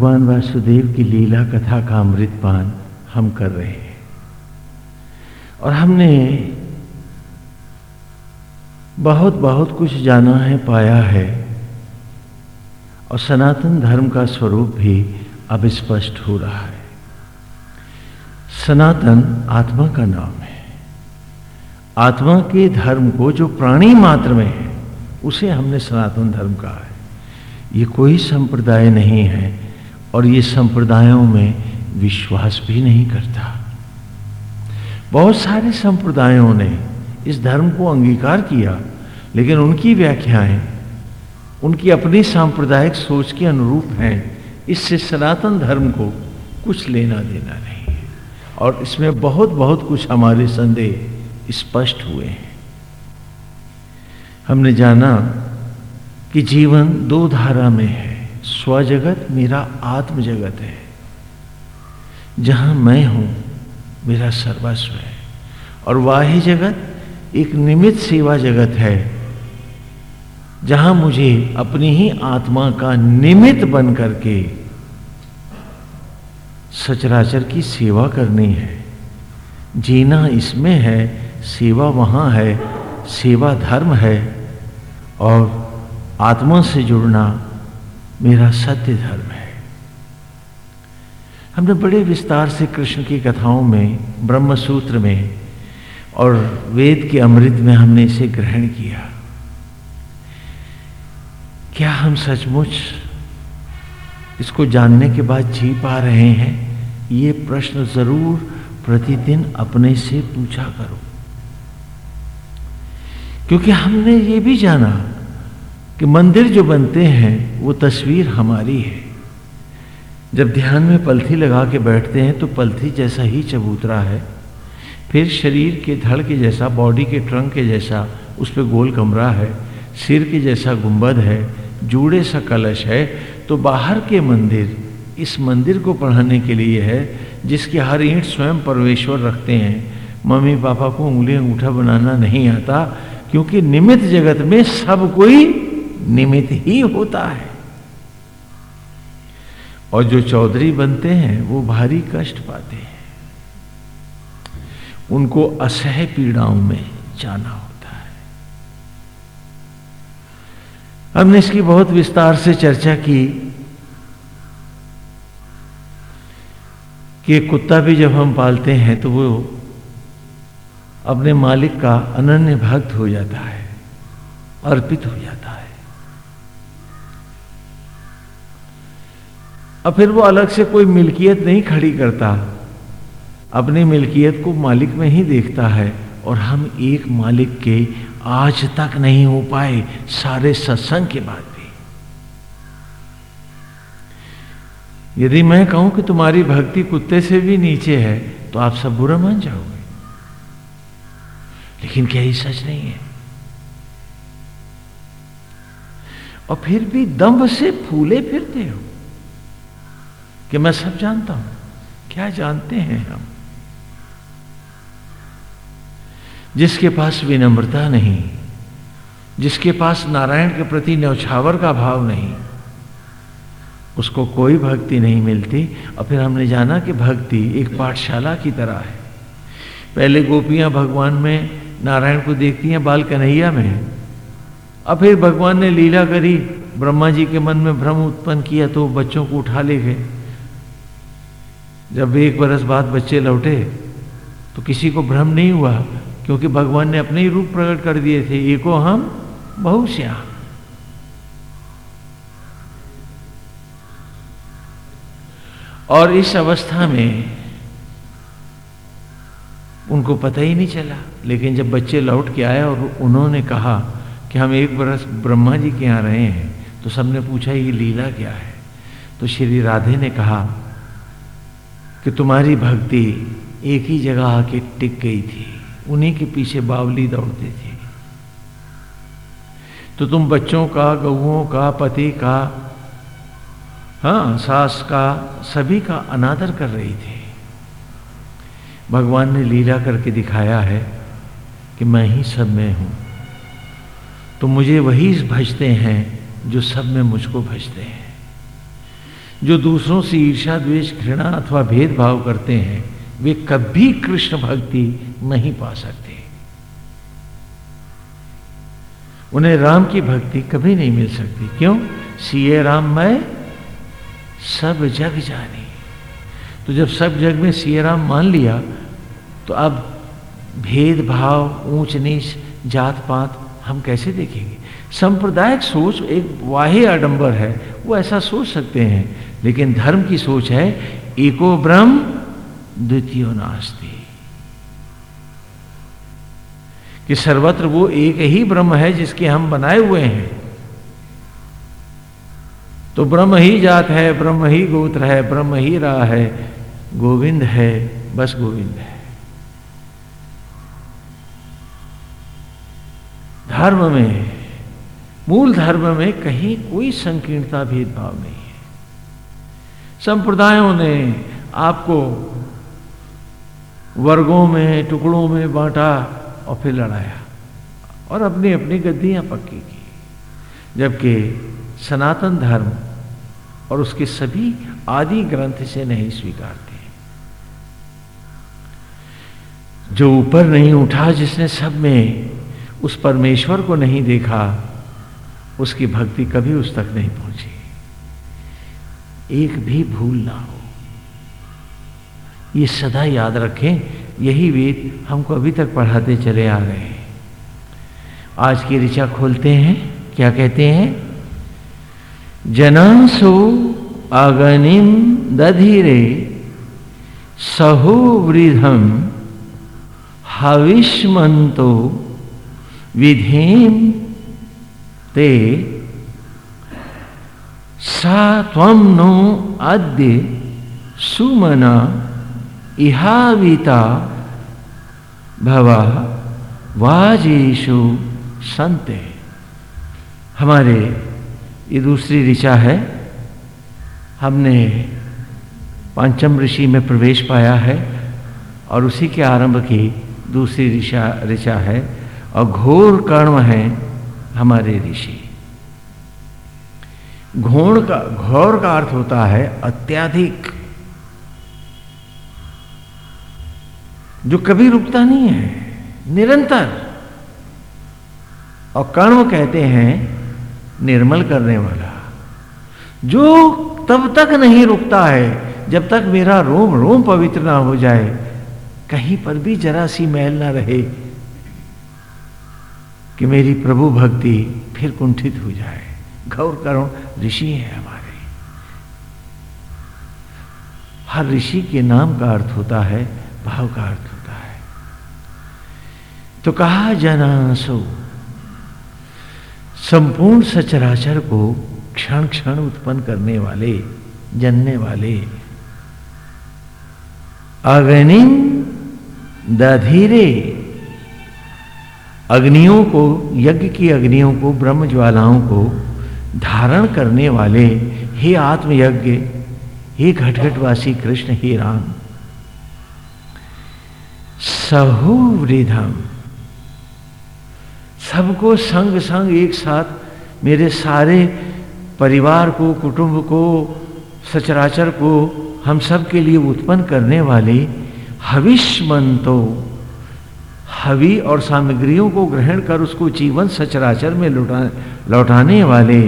भगवान वासुदेव की लीला कथा का अमृत पान हम कर रहे हैं। और हमने बहुत बहुत कुछ जाना है, पाया है, और सनातन धर्म का स्वरूप भी अब स्पष्ट हो रहा है। सनातन आत्मा का नाम है। आत्मा के धर्म को जो प्राणी मात्र में है, उसे हमने सनातन धर्म कहा है। ये कोई संप्रदाय नहीं है और ये संप्रदायों में विश्वास भी नहीं करता। बहुत सारे संप्रदायों ने इस धर्म को अंगीकार किया, लेकिन उनकी व्याख्याएँ, उनकी अपनी सांप्रदायिक सोच के अनुरूप हैं। इससे सनातन धर्म को कुछ लेना देना नहीं है। और इसमें बहुत बहुत कुछ हमारे संदेह स्पष्ट हुए हैं। हमने जाना कि जीवन दो धारा में है। स्वजगत मेरा आत्म जगत है। जहाँ मैं हूँ, मेरा सर्वस्व है। और वाह्य जगत एक निमित सेवा जगत है, जहाँ मुझे अपनी ही आत्मा का निमित्त बन करके सचराचर की सेवा करनी है। जीना इसमें है, सेवा वहाँ है, सेवा धर्म है। और आत्मा से जुड़ना मेरा सत्य धर्म है। हमने बड़े विस्तार से कृष्ण की कथाओं में ब्रह्म सूत्र में और वेद के अमृत में हमने इसे ग्रहण किया। क्या हम सचमुच इसको जानने के बाद जी पा रहे हैं? ये प्रश्न ज़रूर प्रतिदिन अपने से पूछा करो। क्योंकि हमने ये भी जाना कि मंदिर जो बनते हैं, वो तस्वीर हमारी है। जब ध्यान में पलथी लगा के बैठते हैं तो पलथी जैसा ही चबूतरा है। फिर शरीर के धड़ के जैसा, बॉडी के ट्रंक के जैसा, उस पर गोल कमरा है, सिर के जैसा गुंबद है, जूड़े सा कलश है तो बाहर के मंदिर, इस मंदिर को पढ़ाने के लिए है, जिसकी हर ईंट स्वयं परमेश्वर रखते हैं। मम्मी पापा को उंगली अंगूठा बनाना नहीं आता, क्योंकि निमित जगत में सब कोई निमित ही होता है। और जो चौधरी बनते हैं, वो भारी कष्ट पाते हैं। उनको असह पीड़ाओं में जाना होता है। हमने इसकी बहुत विस्तार से चर्चा की कि कुत्ता भी जब हम पालते हैं तो वो अपने मालिक का अनन्य भक्त हो जाता है, अर्पित हो जाता है। और फिर वो अलग से कोई मिल्कियत नहीं खड़ी करता। अपनी मिल्कियत को मालिक में ही देखता है और हम एक मालिक के आज तक नहीं हो पाए सारे सत्संग के बाद भी। यदि मैं कहूँ कि तुम्हारी भक्ति कुत्ते से भी नीचे है तो आप सब बुरा मान जाओगे। लेकिन क्या ये सच नहीं है? और फिर भी दम्भ से फूले फिरते हो। कि मैं सब जानता हूँ। क्या जानते हैं हम? जिसके पास विनम्रता नहीं, जिसके पास नारायण के प्रति न्यौछावर का भाव नहीं, उसको कोई भक्ति नहीं मिलती। और फिर हमने जाना कि भक्ति एक पाठशाला की तरह है। पहले गोपियाँ भगवान में नारायण को देखती हैं बाल कन्हैया में। अब फिर भगवान ने लीला करी, ब्रह्मा जी के मन में भ्रम उत्पन्न किया तो बच्चों को उठा ले गए। जब एक बरस बाद बच्चे लौटे तो किसी को भ्रम नहीं हुआ, क्योंकि भगवान ने अपने ही रूप प्रकट कर दिए थे, एको हम बहुश्याम और इस अवस्था में उनको पता ही नहीं चला, लेकिन जब बच्चे लौट के आए और उन्होंने कहा कि हम एक बरस ब्रह्मा जी के यहाँ रहे हैं तो सबने पूछा, ये लीला क्या है? तो श्री राधे ने कहा कि तुम्हारी भक्ति एक ही जगह आके टिक गई थी। उन्हीं के पीछे बावली दौड़ते थे। तो तुम बच्चों का, गऊओं का, पति का हाँ सास का, सभी का अनादर कर रही थी। भगवान ने लीला करके दिखाया है कि मैं ही सब में हूँ। तो मुझे वही भजते हैं जो सब में मुझको भजते हैं। जो दूसरों से ईर्षा द्वेष, घृणा अथवा भेदभाव करते हैं, वे कभी कृष्ण भक्ति नहीं पा सकते। उन्हें राम की भक्ति कभी नहीं मिल सकती। क्यों? सीए राम मैं, सब जग जानी। तो जब सब जग में सीए राम मान लिया तो अब भेदभाव, ऊंच नीच जात पात हम कैसे देखेंगे? सांप्रदायिक सोच एक वाह्य आडंबर है, वो ऐसा सोच सकते हैं लेकिन धर्म की सोच है, एको ब्रह्म द्वितीय नास्ती। कि सर्वत्र वो एक ही ब्रह्म है जिसके हम बनाए हुए हैं। तो ब्रह्म ही जात है, ब्रह्म ही गोत्र है, ब्रह्म ही रहा है, गोविंद है, बस गोविंद है। धर्म में, मूल धर्म में कहीं कोई संकीर्णता भेदभाव नहीं है। संप्रदायों ने आपको वर्गों में, टुकड़ों में बांटा और फिर लड़ाया और अपनी अपनी गद्दियाँ पक्की की। जबकि सनातन धर्म और उसके सभी आदि ग्रंथ से नहीं स्वीकारते। जो ऊपर नहीं उठा, जिसने सब में उस परमेश्वर को नहीं देखा, उसकी भक्ति कभी उस तक नहीं पहुँची। एक भी भूल ना हो। ये सदा याद रखें, यही वेद हमको अभी तक पढ़ाते चले आ रहे हैं। आज की ऋचा खोलते हैं, क्या कहते हैं? जनासो अगनिम दधिरे, सहो वृधम विधेम ते सा त्वम नो अद्य सुमना इहाविता भवा वाजेशु संते। हमारे, ये दूसरी ऋचा है। हमने पंचम ऋषि में प्रवेश पाया है और उसी के आरंभ की दूसरी ऋषा ऋचा है और घोर कर्म है हमारे ऋषि। घोर का घोर का अर्थ होता है अत्याधिक। जो कभी रुकता नहीं है, निरंतर। और कर्म कहते हैं, निर्मल करने वाला। जो तब तक नहीं रुकता है, जब तक मेरा रोम रोम पवित्र ना हो जाए, कहीं पर भी जरा सी मैल ना रहे, कि मेरी प्रभु भक्ति फिर कुंठित हो जाए। गौर करुण ऋषि है हमारे। हर ऋषि के नाम का अर्थ होता है, भाव का अर्थ होता है। तो कहा जनासो संपूर्ण सचराचर को क्षण क्षण उत्पन्न करने वाले, जनने वाले। अग्नि दधीरे, अग्नियों को, यज्ञ की अग्नियों को ब्रह्म ज्वालाओं को धारण करने वाले हे आत्मयज्ञ, हे घटघटवासी कृष्ण हे राम। सहूवृधम सबको संग संग एक साथ मेरे सारे परिवार को, कुटुंब को, सचराचर को हम सब के लिए उत्पन्न करने वाले हविष्मंतो हवि और सामग्रियों को ग्रहण कर उसको जीवन सचराचर में लौटा, लौटाने वाले।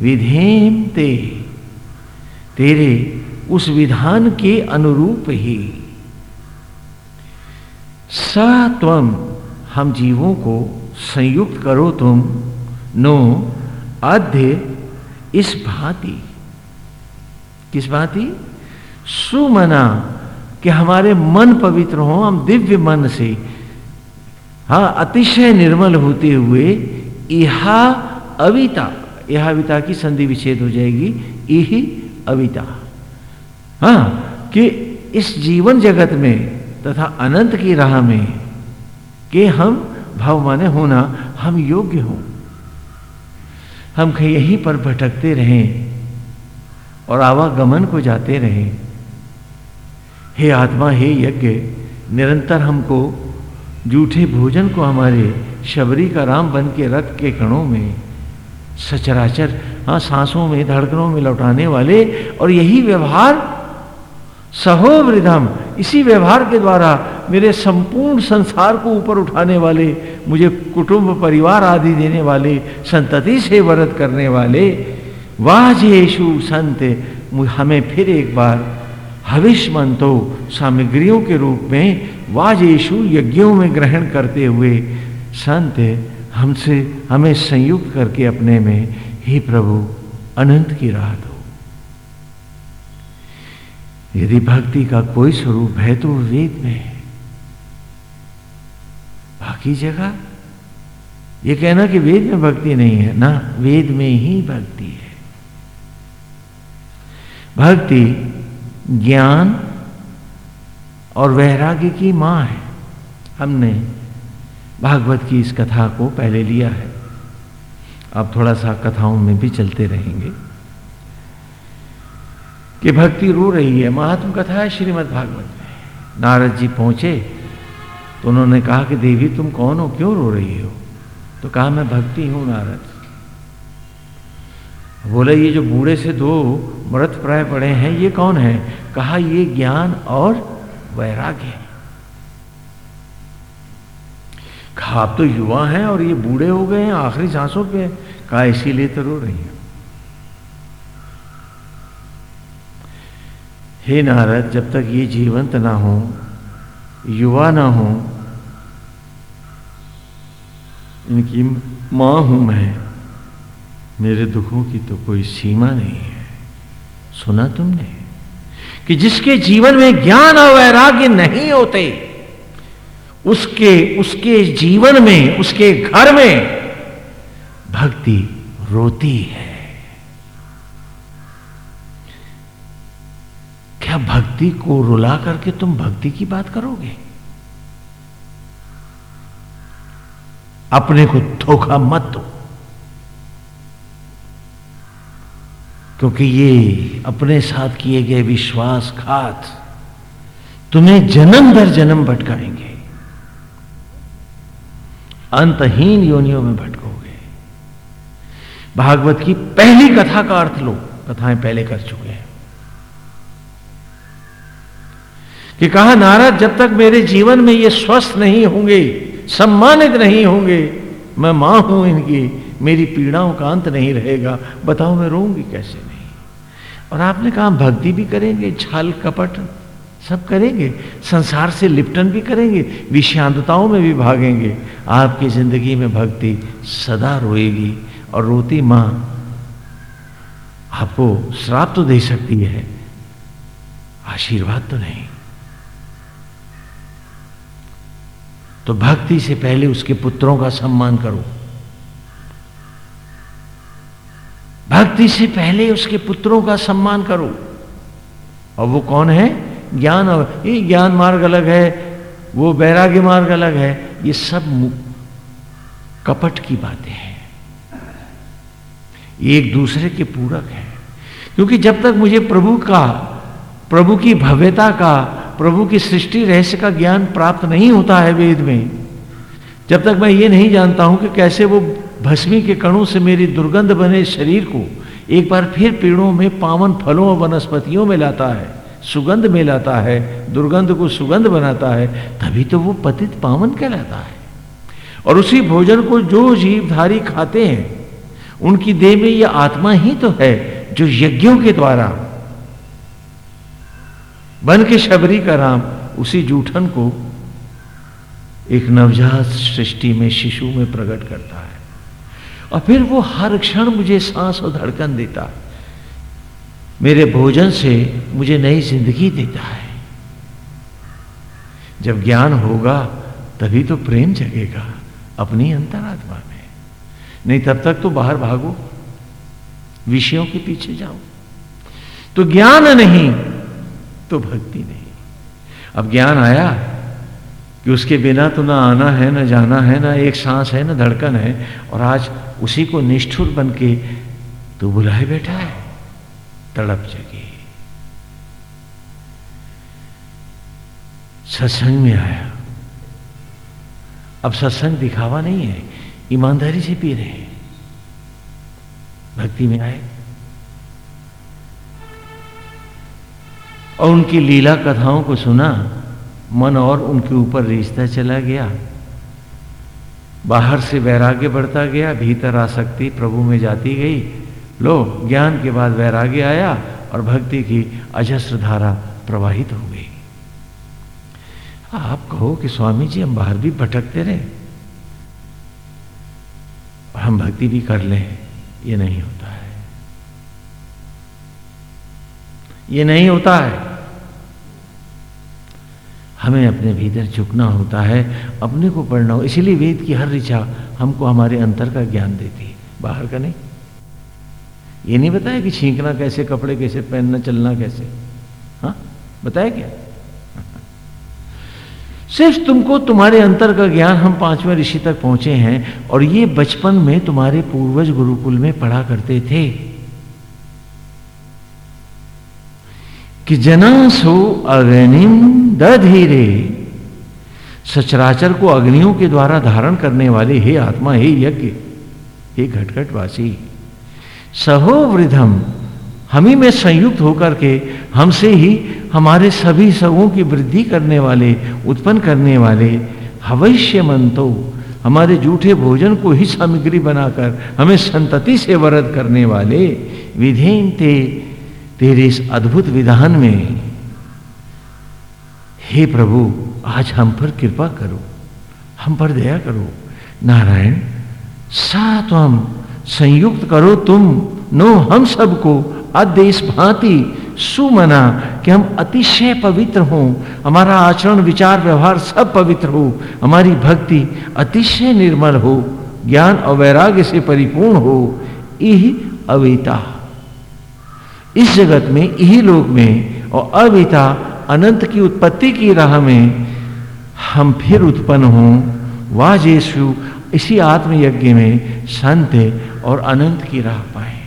विधेम ते, तेरे उस विधान के अनुरूप ही। सत्वम हम जीवों को संयुक्त करो तुम, नो अध्य इस भांति। किस भांति? सुमना कि हमारे मन पवित्र हो, हम दिव्य मन से। हाँ अतिशय निर्मल होते हुए इहा अविता यह अविता की संधि विच्छेद हो जाएगी, इही अविता। हाँ कि इस जीवन जगत में तथा अनंत की राह में कि हम भाव माने होना हम योग्य हों। हम कहीं यहीं पर भटकते रहें और आवागमन को जाते रहें। हे आत्मा, हे यज्ञ, निरंतर हमको जूठे भोजन को हमारे शबरी का राम बन के रथ के कणों में, सचराचर हाँ सांसों में, धड़कनों में लौटाने वाले और यही व्यवहार, सहो वृद्धम, इसी व्यवहार के द्वारा मेरे संपूर्ण संसार को ऊपर उठाने वाले, मुझे कुटुंब, परिवार आदि देने वाले, संतति से व्रत करने वाले वाजेशु संत हमें फिर एक बार हविष मंतो सामग्रियों के रूप में वाजेशु यज्ञों में ग्रहण करते हुए, संत, हमसे, हमें संयुक्त करके अपने में ही प्रभु, अनंत की राह दो। यदि भक्ति का कोई स्वरूप है तो वेद में है। बाकी जगह? ये कहना कि वेद में भक्ति नहीं है। ना, वेद में ही भक्ति है। भक्ति, ज्ञान और वैराग्य की माँ है। हमने भागवत की इस कथा को पहले लिया है। अब थोड़ा सा कथाओं में भी चलते रहेंगे। कि भक्ति रो रही है, महात्म कथा है श्रीमद भागवत में। नारद जी पहुँचे तो उन्होंने कहा कि देवी, तुम कौन हो? क्यों रो रही हो? तो कहा, मैं भक्ति हूँ, नारद। बोले, ये जो बूढ़े से दो मृत प्राय पड़े हैं, ये कौन है? कहा, ये ज्ञान और वैराग्य है। कहा, आप तो युवा हैं और ये बूढ़े हो गए हैं, आखिरी सांसों पे कहा, इसीलिए तो रो रही है। हे नारद, जब तक ये जीवंत ना हो, युवा ना हो, इनकी माँ हूँ मैं, मेरे दुखों की तो कोई सीमा नहीं है। सुना तुमने? कि जिसके जीवन में ज्ञान और वैराग्य नहीं होते, उसके उसके जीवन में, उसके घर में भक्ति रोती है। क्या भक्ति को रुला करके तुम भक्ति की बात करोगे? अपने को धोखा मत दो। क्योंकि ये अपने साथ किए गए विश्वासघात तुम्हें जन्म दर जन्म भटकाएँगे। अंतहीन योनियों में भटकोगे। भागवत की पहली कथा का अर्थ लो, कथाएँ पहले कर चुके हैं। कि कहा, नारद, जब तक मेरे जीवन में ये स्वस्थ नहीं होंगे, सम्मानित नहीं होंगे, मैं माँ हूँ इनकी, मेरी पीड़ाओं का अंत नहीं रहेगा। बताओ, मैं रोऊँगी कैसे? और आपने कहा भक्ति भी करेंगे, छल, कपट सब करेंगे, संसार से लिपटन भी करेंगे, विषांतताओं में भी भागेंगे। आपकी ज़िंदगी में भक्ति सदा रोएगी और रोती माँ आपको श्राप तो दे सकती है, आशीर्वाद तो नहीं। तो भक्ति से पहले उसके पुत्रों का सम्मान करो। भक्ति से पहले उसके पुत्रों का सम्मान करो। और वो कौन है? ज्ञान और ये ज्ञान मार्ग अलग है, वो वैराग्य मार्ग अलग है। ये सब कपट की बातें हैं। एक दूसरे के पूरक है। क्योंकि जब तक मुझे प्रभु का, प्रभु की भव्यता का, प्रभु की सृष्टि रहस्य का ज्ञान प्राप्त नहीं होता है वेद में, जब तक मैं ये नहीं जानता हूँ कि कैसे वो भस्मी के कणों से मेरी दुर्गंध बने शरीर को एक बार फिर पेड़ों में पावन फलों और वनस्पतियों में लाता है, सुगंध में लाता है, दुर्गंध को सुगंध बनाता है, तभी तो वो पतित पावन कहलाता है। और उसी भोजन को जो जीवधारी खाते हैं, उनकी देह में यह आत्मा ही तो है जो यज्ञों के द्वारा बन के शबरी का राम, उसी जूठन को एक नवजात सृष्टि में शिशु में प्रकट करता है। और फिर वो हर क्षण मुझे सांस और धड़कन देता मेरे भोजन से मुझे नई ज़िंदगी देता है। जब ज्ञान होगा, तभी तो प्रेम जगेगा अपनी अंतरात्मा में। नहीं, तब तक तो बाहर भागो, विषयों के पीछे जाओ। तो ज्ञान नहीं तो भक्ति नहीं। अब ज्ञान आया कि उसके बिना तो ना आना है, ना जाना है, ना एक सांस है, ना धड़कन है, और आज उसी को निष्ठुर बन के तो बुलाए बैठा है, तड़प जगी। सत्संग में आया। अब सत्संग दिखावा नहीं है, ईमानदारी से पी रहे हैं। भक्ति में आए। और उनकी लीला कथाओं को सुना मन और उनके ऊपर रिश्ता चला गया। बाहर से वैराग्य बढ़ता गया, भीतर आसक्ति प्रभु में जाती गई। लो, ज्ञान के बाद वैराग्य आया और भक्ति की अजस्र धारा प्रवाहित हो गई। आप कहो कि स्वामी जी, हम बाहर भी भटकते रहे। और हम भक्ति भी कर लें, ये नहीं होता है। ये नहीं होता है। हमें अपने भीतर झुकना होता है, अपने को पढ़ना हो। इसीलिए वेद की हर ऋचा हमको हमारे अंतर का ज्ञान देती है। बाहर का नहीं। ये नहीं बताया कि छींकना कैसे, कपड़े कैसे, पहनना, चलना कैसे? हाँ? बताया क्या? सिर्फ़ तुमको, तुम्हारे अंतर का ज्ञान हम पाँचवें ऋषि तक पहुँचे हैं और ये बचपन में तुम्हारे पूर्वज गुरुकुल में पढ़ा करते थे। कि जना सो अग्निम धीरे सचराचर को अग्नियों के द्वारा धारण करने वाले हे आत्मा, हे यज्ञ, हे घटघटवासी, सहो वृद्धम, हम ही में संयुक्त होकर के हमसे ही हमारे सभी सगों की वृद्धि करने वाले, उत्पन्न करने वाले हवैश्य मंतो हमारे जूठे भोजन को ही सामग्री बनाकर हमें संतति से वरद करने वाले विधेन ते तेरे इस अद्भुत विधान में हे प्रभु, आज हम पर कृपा करो, हम पर दया करो। नारायण सात्वम संयुक्त करो तुम, नो हम सबको अदेश भांति सुमना कि हम अतिशय पवित्र हों, हमारा आचरण, विचार, व्यवहार सब पवित्र हो, हमारी भक्ति अतिशय निर्मल हो, ज्ञान और वैराग्य से परिपूर्ण हो यही अवेता। इस जगत में यही लोक में और अविता अनंत की उत्पत्ति की राह में हम फिर उत्पन्न हों। वाजेशु इसी आत्मयज्ञ में संत और अनंत की राह पाए।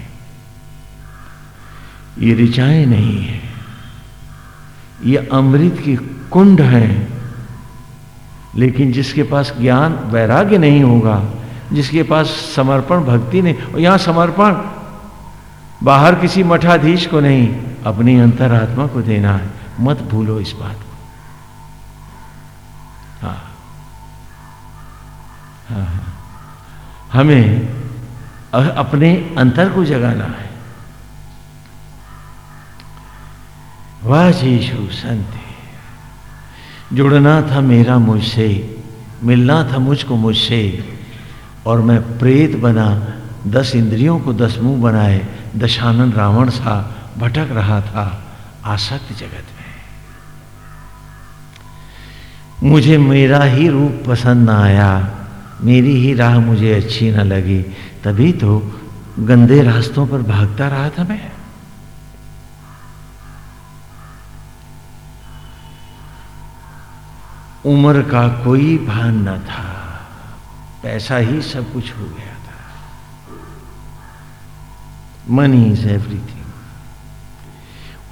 ये ऋचाएँ नहीं है। ये अमृत की कुंड है। लेकिन जिसके पास ज्ञान वैराग्य नहीं होगा, जिसके पास समर्पण भक्ति नहीं, और यहाँ समर्पण, बाहर किसी मठाधीश को नहीं, अपनी अंतरात्मा को देना है। मत भूलो इस बात को। हाँ। हाँ, हाँ। हमें अपने अंतर को जगाना है। वाजेशु संत। जुड़ना था मेरा मुझसे मिलना था मुझको मुझसे और मैं प्रेत बना दस इंद्रियों को दस मुँह बनाए दशानन रावण सा भटक रहा था आसक्त जगत। मुझे मेरा ही रूप पसंद ना आया। मेरी ही राह मुझे अच्छी ना लगी। तभी तो गंदे रास्तों पर भागता रहा था मैं। उम्र का कोई भान न था। पैसा ही सब कुछ हो गया था। मनी इज़ एवरीथिंग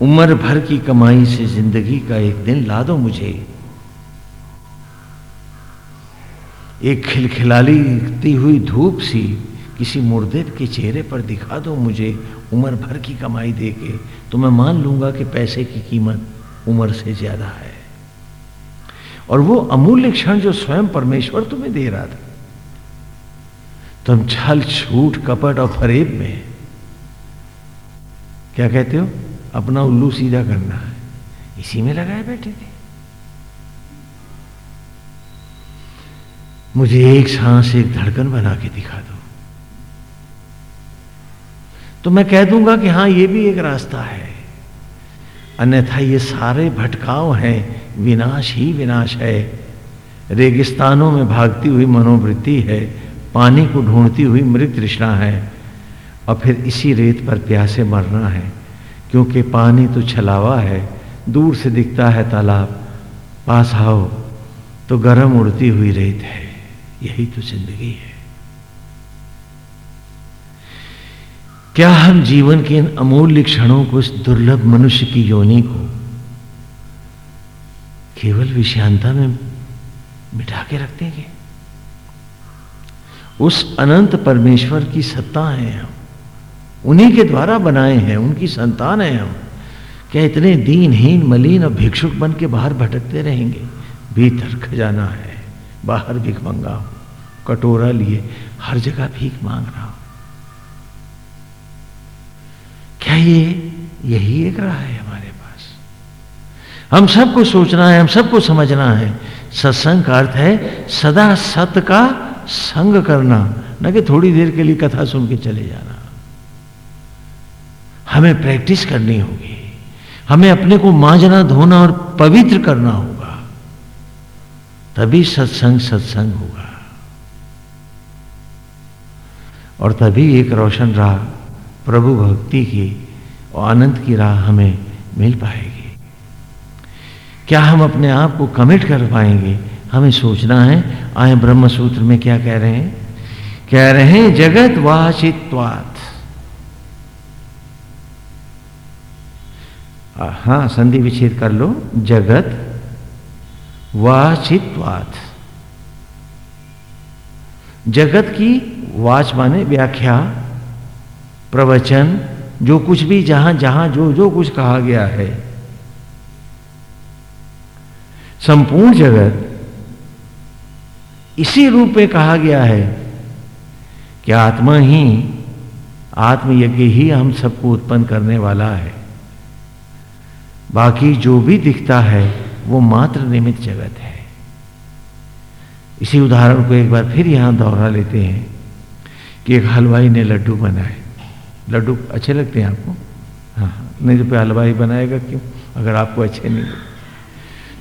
उम्र भर की कमाई से ज़िंदगी का एक दिन ला दो मुझे। एक खिलखिलाती हुई धूप सी किसी मुर्दे के चेहरे पर दिखा दो मुझे उम्र भर की कमाई दे के तो मैं मान लूँगा कि पैसे की कीमत उम्र से ज़्यादा है। और वो अमूल्य क्षण जो स्वयं परमेश्वर तुम्हें दे रहा था। तुम छल, छूट, कपट और फरेब में। क्या कहते हो? अपना उल्लू सीधा करना है। इसी में लगाए बैठे थे। मुझे एक सांस, एक धड़कन बना के दिखा दो। तो मैं कह दूँगा कि हाँ, ये भी एक रास्ता है। अन्यथा ये सारे भटकाव हैं, विनाश ही विनाश है। रेगिस्तानों में भागती हुई मनोवृत्ति है, पानी को ढूंढती हुई मृत तृष्णा है, और फिर इसी रेत पर प्यासे मरना है, क्योंकि पानी तो छलावा है, दूर से दिखता है तालाब, पास आओ तो गर्म उड़ती हुई रेत है। यही तो ज़िंदगी है। क्या हम जीवन के इन अमूल्य क्षणों को इस दुर्लभ मनुष्य की योनि को केवल विषांता में मिटा के रख देंगे? उस अनंत परमेश्वर की सत्ता है हम। उन्हीं के द्वारा बनाए हैं, उनकी संतान है हम। क्या इतने दीनहीन, मलिन और भिक्षुक बन के बाहर भटकते रहेंगे? भीतर खजाना है, बाहर भीख हूँ कटोरा लिए, हर जगह भीख मांग रहा हूँ। क्या ये, यही एक राह है हमारे पास? हम सबको सोचना है, हम सबको समझना है। सत्संग का अर्थ है सदा सत का संग करना, न कि थोड़ी देर के लिए कथा सुन के चले जाना। हमें प्रैक्टिस करनी होगी। हमें अपने को मांझना धोना और पवित्र करना होगा। तभी सत्संग सत्संग होगा। और तभी एक रोशन राह प्रभु भक्ति की और आनंद की राह हमें मिल पाएगी। क्या हम अपने आप को कमिट कर पाएँगे? हमें सोचना है। आए ब्रह्म सूत्र में क्या कह रहे हैं? कह रहे हैं, जगत वाचित्वात हाँ संधि विच्छेद कर लो। जगत वाचित्वात जगत की वाच माने व्याख्या, प्रवचन, जो कुछ भी जहाँ जहाँ जो जो कुछ कहा गया है। संपूर्ण जगत इसी रूप में कहा गया है कि आत्मा ही, आत्मयज्ञ ही हम सबको उत्पन्न करने वाला है। बाकी जो भी दिखता है, वो मात्र निमित्त जगत है। इसी उदाहरण को एक बार फिर यहाँ दोहरा लेते हैं कि एक हलवाई ने लड्डू बनाए। लड्डू अच्छे लगते हैं आपको? हाँ, हाँ। नहीं तो हलवाई बनाएगा क्यों? अगर आपको अच्छे नहीं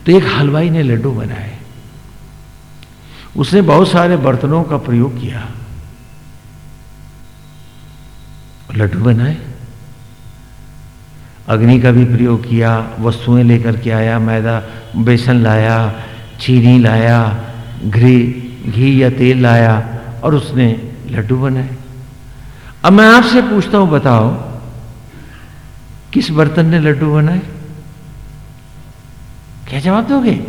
तो एक हलवाई ने लड्डू बनाए। उसने बहुत सारे बर्तनों का प्रयोग किया। लड्डू बनाए। अग्नि का भी प्रयोग किया वस्तुएँ लेकर के आया मैदा बेसन लाया चीनी लाया घी घी या तेल लाया और उसने लड्डू बनाए। अब मैं आपसे पूछता हूँ, बताओ, किस बर्तन ने लड्डू बनाए? क्या जवाब दोगे?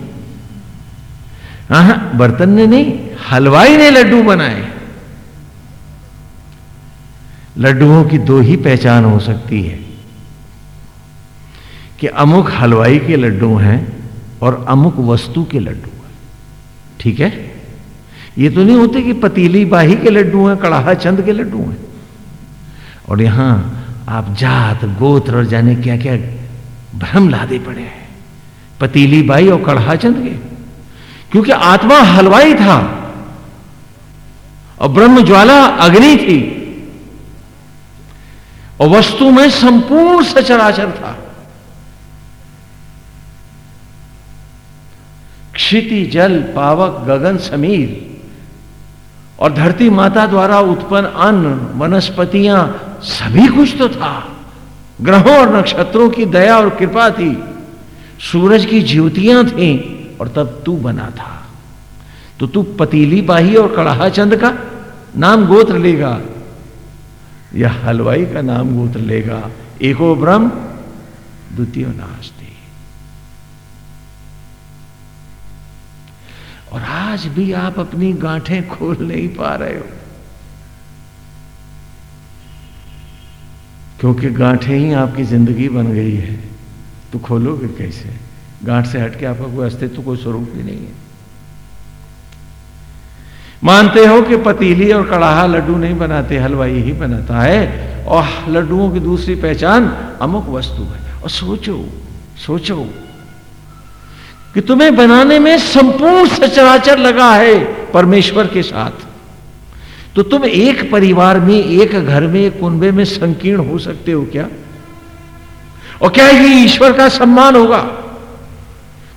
हाँ बर्तन ने नहीं, हलवाई ने लड्डू बनाए। लड्डुओं की दो ही पहचान हो सकती है कि अमुक हलवाई के लड्डू हैं और अमुक वस्तु के लड्डू। ठीक है? ये तो नहीं होते कि पतीली बाही के लड्डू हैं, कड़ाहा चंद के लड्डू हैं। और यहाँ आप जात, गोत्र और जाने क्या क्या भ्रम लादे पड़े हैं। पतीली बाई और कड़हा चंद के। क्योंकि आत्मा हलवाई था और ब्रह्म ज्वाला अग्नि थी। और वस्तु में संपूर्ण सचराचर था। क्षिति, जल, पावक, गगन समीर। और धरती माता द्वारा उत्पन्न अन्न, वनस्पतियाँ, सभी कुछ तो था। ग्रहों और नक्षत्रों की दया और कृपा थी। सूरज की ज्योतियाँ थी और तब तू बना था। तो तू पतीली बाही और कड़ाहा चंद का नाम गोत्र लेगा। या हलवाई का नाम गोत्र लेगा। एको ब्रह्म, द्वितीय नास्ती और आज भी आप अपनी गांठें खोल नहीं पा रहे हो। क्योंकि गांठें ही आपकी ज़िंदगी बन गई है। तो खोलोगे कैसे? गांठ से हटके आपका कोई अस्तित्व, कोई स्वरूप भी नहीं है। मानते हो कि पतीली और कड़ाहा लड्डू नहीं बनाते, हलवाई ही बनाता है। और लड्डुओं की दूसरी पहचान अमुक वस्तु है। और सोचो सोचो कि तुम्हें बनाने में संपूर्ण सचराचर लगा है परमेश्वर के साथ। तो तुम एक परिवार में, एक घर में एक कुंबे में संकीर्ण हो सकते हो क्या? और क्या ये ईश्वर का सम्मान होगा?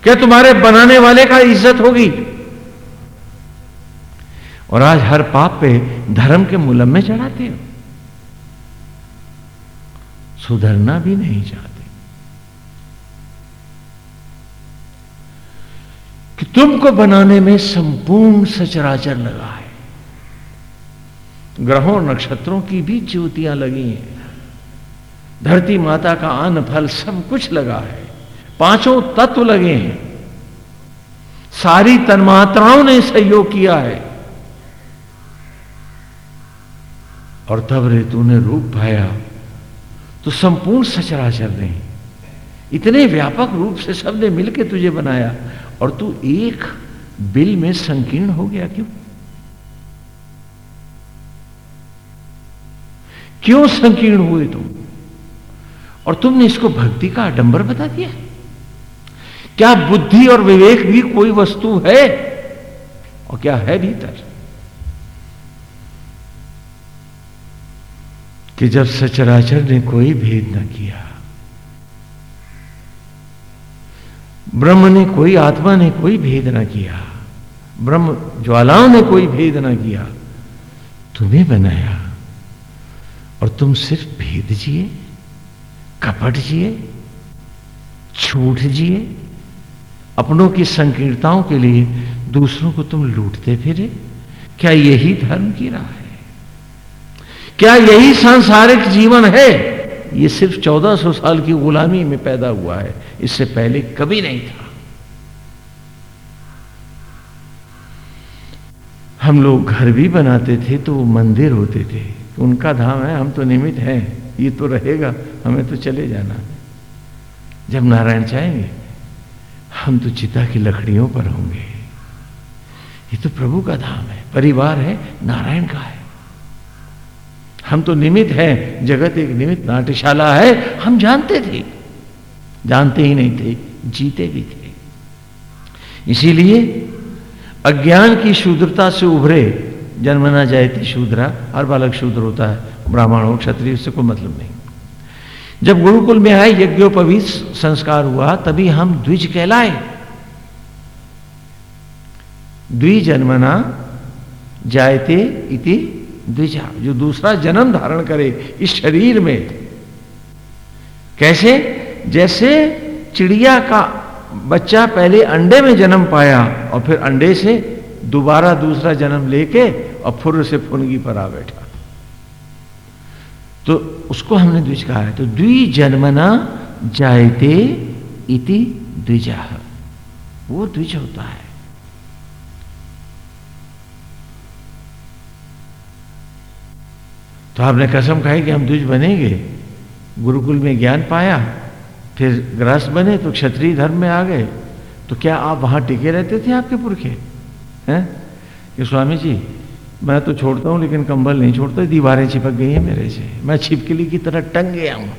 क्या तुम्हारे बनाने वाले का इज़्ज़त होगी? और आज हर पाप पे धर्म के मुलम में चढ़ाते हो। सुधरना भी नहीं चाहते। कि तुमको बनाने में संपूर्ण सचराचर लगा है। ग्रहों नक्षत्रों की भी ज्योतियाँ लगी हैं। धरती माता का अन्न फल सब कुछ लगा है। पाँचों तत्व लगे हैं। सारी तन्मात्राओं ने सहयोग किया है। और तब रे तूने रूप पाया तो संपूर्ण सचराचर नहीं। इतने व्यापक रूप से सबने मिलकर तुझे बनाया। और तू एक बिल में संकीर्ण हो गया क्यों? क्यों संकीर्ण हुए तुम? और तुमने इसको भक्ति का आडंबर बता दिया? क्या बुद्धि और विवेक भी कोई वस्तु है? और क्या है भीतर? कि जब सचराचर ने कोई भेद न किया ब्रह्म ने कोई, आत्मा ने कोई भेद ना किया। ब्रह्म ज्वालाओं ने कोई भेद ना किया। तुम्हें बनाया और तुम सिर्फ़ भेद जिए, कपट जिए, छूट जिए, अपनों की संकीर्णताओं के लिए दूसरों को तुम लूटते फिरे। क्या यही धर्म की राह है? क्या यही सांसारिक जीवन है? ये सिर्फ़ 1400 साल की गुलामी में पैदा हुआ है। इससे पहले कभी नहीं था। हम लोग घर भी बनाते थे तो वो मंदिर होते थे। उनका धाम है, हम तो निमित हैं। ये तो रहेगा, हमें तो चले जाना है। जब नारायण चाहेंगे हम तो चिता की लकड़ियों पर होंगे। ये तो प्रभु का धाम है, परिवार है, नारायण का है। हम तो निमित हैं, जगत एक निमित नाट्यशाला है, हम जानते थे। जानते ही नहीं थे, जीते भी थे। इसीलिए अज्ञान की शूद्रता से उभरे जन्मना थी शूद्रा, हर बालक शूद्र होता है, ब्राह्मण हो, क्षत्रिय, उससे कोई मतलब नहीं। जब गुरुकुल में आए, यज्ञोपवीत संस्कार हुआ, तभी हम द्विज कहलाए। द्विजन्मना जायते इति द्विजा जो दूसरा जन्म धारण करे इस शरीर में। कैसे? जैसे चिड़िया का बच्चा पहले अंडे में जन्म पाया और फिर अंडे से दोबारा दूसरा जन्म लेके और फुर से फुनगी पर आ बैठा। तो उसको हमने द्विज कहा है तो द्विजन्मना जायते इति द्विजा। वो द्विज होता है। तो आपने कसम खाई कि हम द्विज बनेंगे। गुरुकुल में ज्ञान पाया, फिर ग्रस्त बने तो क्षत्रिय धर्म में आ गए। तो क्या आप वहाँ टिके रहते थे आपके पुरखे? हैं? कि स्वामी जी, मैं तो छोड़ता हूँ, लेकिन कंबल नहीं छोड़ता, दीवारें चिपक गई हैं मेरे से। मैं छिपकली की तरह टंग गया हूँ।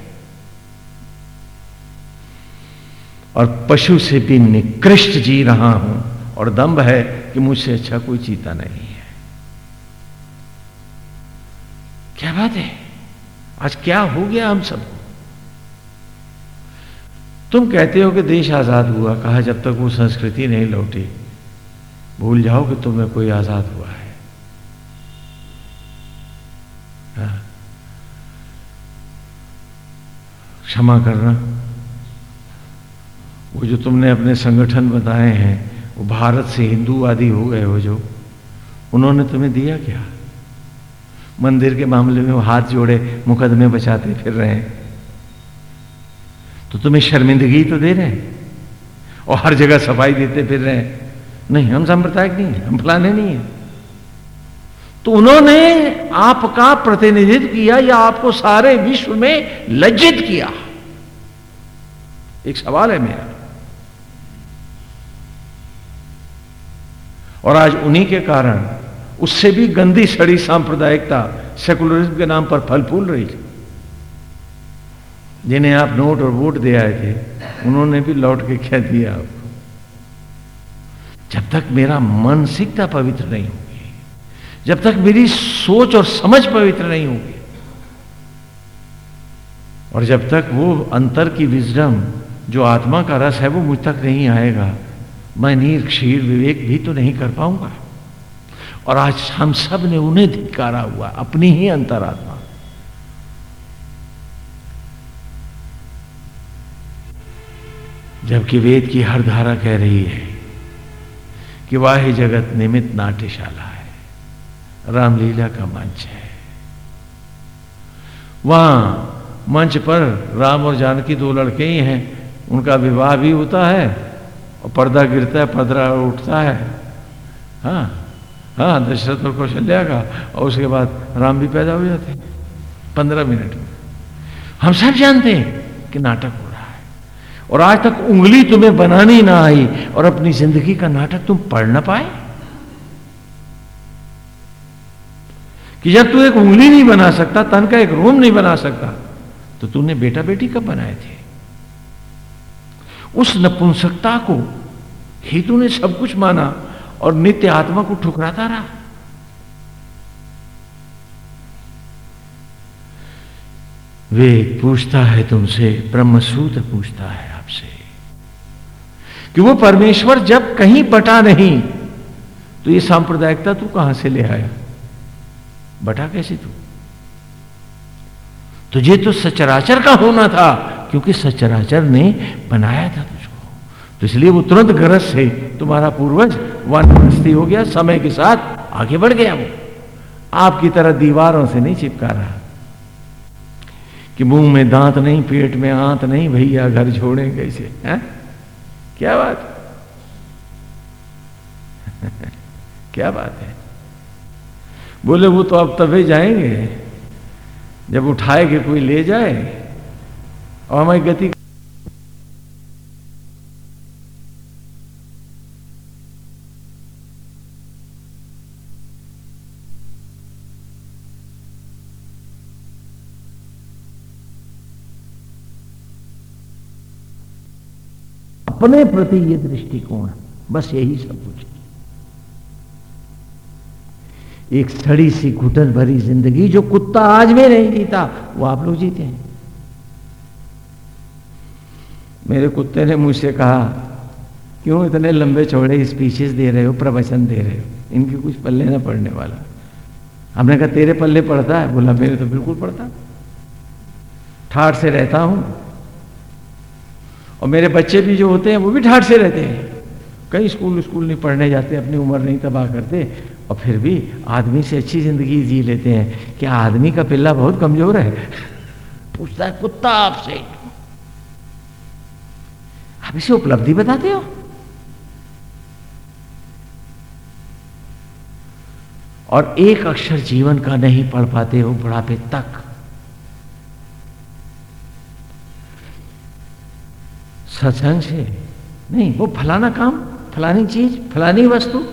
और पशु से भी निकृष्ट जी रहा हूँ, और दम्भ है कि मुझसे अच्छा कोई चीता नहीं है। क्या बात है? आज क्या हो गया हम सब तुम कहते हो कि देश आज़ाद हुआ, कहा जब तक वो संस्कृति नहीं लौटी। भूल जाओ कि तुम्हें कोई आज़ाद हुआ है। हाँ। क्षमा करना। वो जो तुमने अपने संगठन बताए हैं, वो भारत से हिंदूवादी हो गए हो जो, उन्होंने तुम्हें दिया क्या? मंदिर के मामले में वो हाथ जोड़े मुकदमे बचाते फिर रहे। हैं तो तुम्हें शर्मिंदगी तो दे रहे हैं और हर जगह सफ़ाई देते फिर रहे हैं। नहीं, हम सांप्रदायिक नहीं है, हम फलाने नहीं है। तो उन्होंने आपका प्रतिनिधित्व किया या आपको सारे विश्व में लज्जित किया? एक सवाल है मेरा। और आज उन्हीं के कारण उससे भी गंदी सड़ी सांप्रदायिकता सेकुलरिज्म के नाम पर फल फूल रही थी। जिन्हें आप नोट और वोट दे आए थे, उन्होंने भी लौट के क्या दिया आपको। जब तक मेरा मानसिकता पवित्र नहीं होगी, जब तक मेरी सोच और समझ पवित्र नहीं होगी, और जब तक वो अंतर की विजडम जो आत्मा का रस है, वो मुझ तक नहीं आएगा, मैं नीर, क्षीर, विवेक भी तो नहीं कर पाऊँगा। और आज हम सबने उन्हें धिकारा हुआ, अपनी ही अंतरात्मा। जबकि वेद की हर धारा कह रही है कि वाह जगत निमित नाट्यशाला है, रामलीला का मंच है। वहाँ मंच पर राम और जानकी दो लड़के ही हैं, उनका विवाह भी होता है और पर्दा गिरता है पदरा उठता है। हाँ। हाँ दशरथ और कौशल्या का और उसके बाद राम भी पैदा हो जाते हैं। पंद्रह मिनट में। हम सब जानते हैं कि नाटक हो रहा है। और आज तक उंगली तुम्हें बनानी ना आई, और अपनी ज़िंदगी का नाटक तुम पढ़ ना पाए। कि जब तू एक उंगली नहीं बना सकता, तन का एक रोम नहीं बना सकता तो तूने बेटा बेटी कब बनाए थे? उस नपुंसकता को ही तूने सब कुछ माना। और नित्य आत्मा को ठुकराता रहा। वे पूछता है तुमसे, ब्रह्मसूत्र पूछता है आपसे, कि वो परमेश्वर जब कहीं बटा नहीं तो ये सांप्रदायिकता तू कहाँ से ले आया? बटा कैसे तू? तुझे तो सचराचर का होना था, क्योंकि सचराचर ने बनाया था तुझको। तो इसलिए वो तुरंत गरज से तुम्हारा पूर्वज वनस्ती हो गया, समय के साथ आगे बढ़ गया वो। आपकी तरह दीवारों से नहीं चिपका रहा। कि मुँह में दांत नहीं, पेट में आंत नहीं, भैया घर छोड़े कैसे, है? क्या बात? क्या बात है? बोले, वो तो अब तभी जाएँगे। जब उठाए के कोई ले जाए। और हमारी गति अपने प्रति ये दृष्टिकोण बस यही सब कुछ एक सड़ी सी घुटन भरी ज़िंदगी जो कुत्ता आज भी नहीं जीता, वो आप लोग जीते हैं। मेरे कुत्ते ने मुझसे कहा, क्यों इतने लंबे चौड़े स्पीचेस दे रहे हो, प्रवचन दे रहे हो? इनके कुछ पल्ले ना पड़ने वाला। हमने कहा, तेरे पल्ले पड़ता है? बोला, मेरे तो बिल्कुल पड़ता ठाठ से रहता हूँ और मेरे बच्चे भी जो होते हैं, वो भी ठाठ से रहते हैं। कई स्कूल स्कूल नहीं, पढ़ने जाते, अपनी उम्र नहीं तबाह करते। और फिर भी आदमी से अच्छी ज़िंदगी जी लेते हैं क्या आदमी का पिल्ला बहुत कमज़ोर है। पूछता है, कुत्ता आपसे? आप इसे उपलब्धि बताते हो? और एक अक्षर जीवन का नहीं पढ़ पाते हो, बुढ़ापे तक। सत्संग से। नहीं, वो फलाना काम, फलानी चीज़, फलानी वस्तु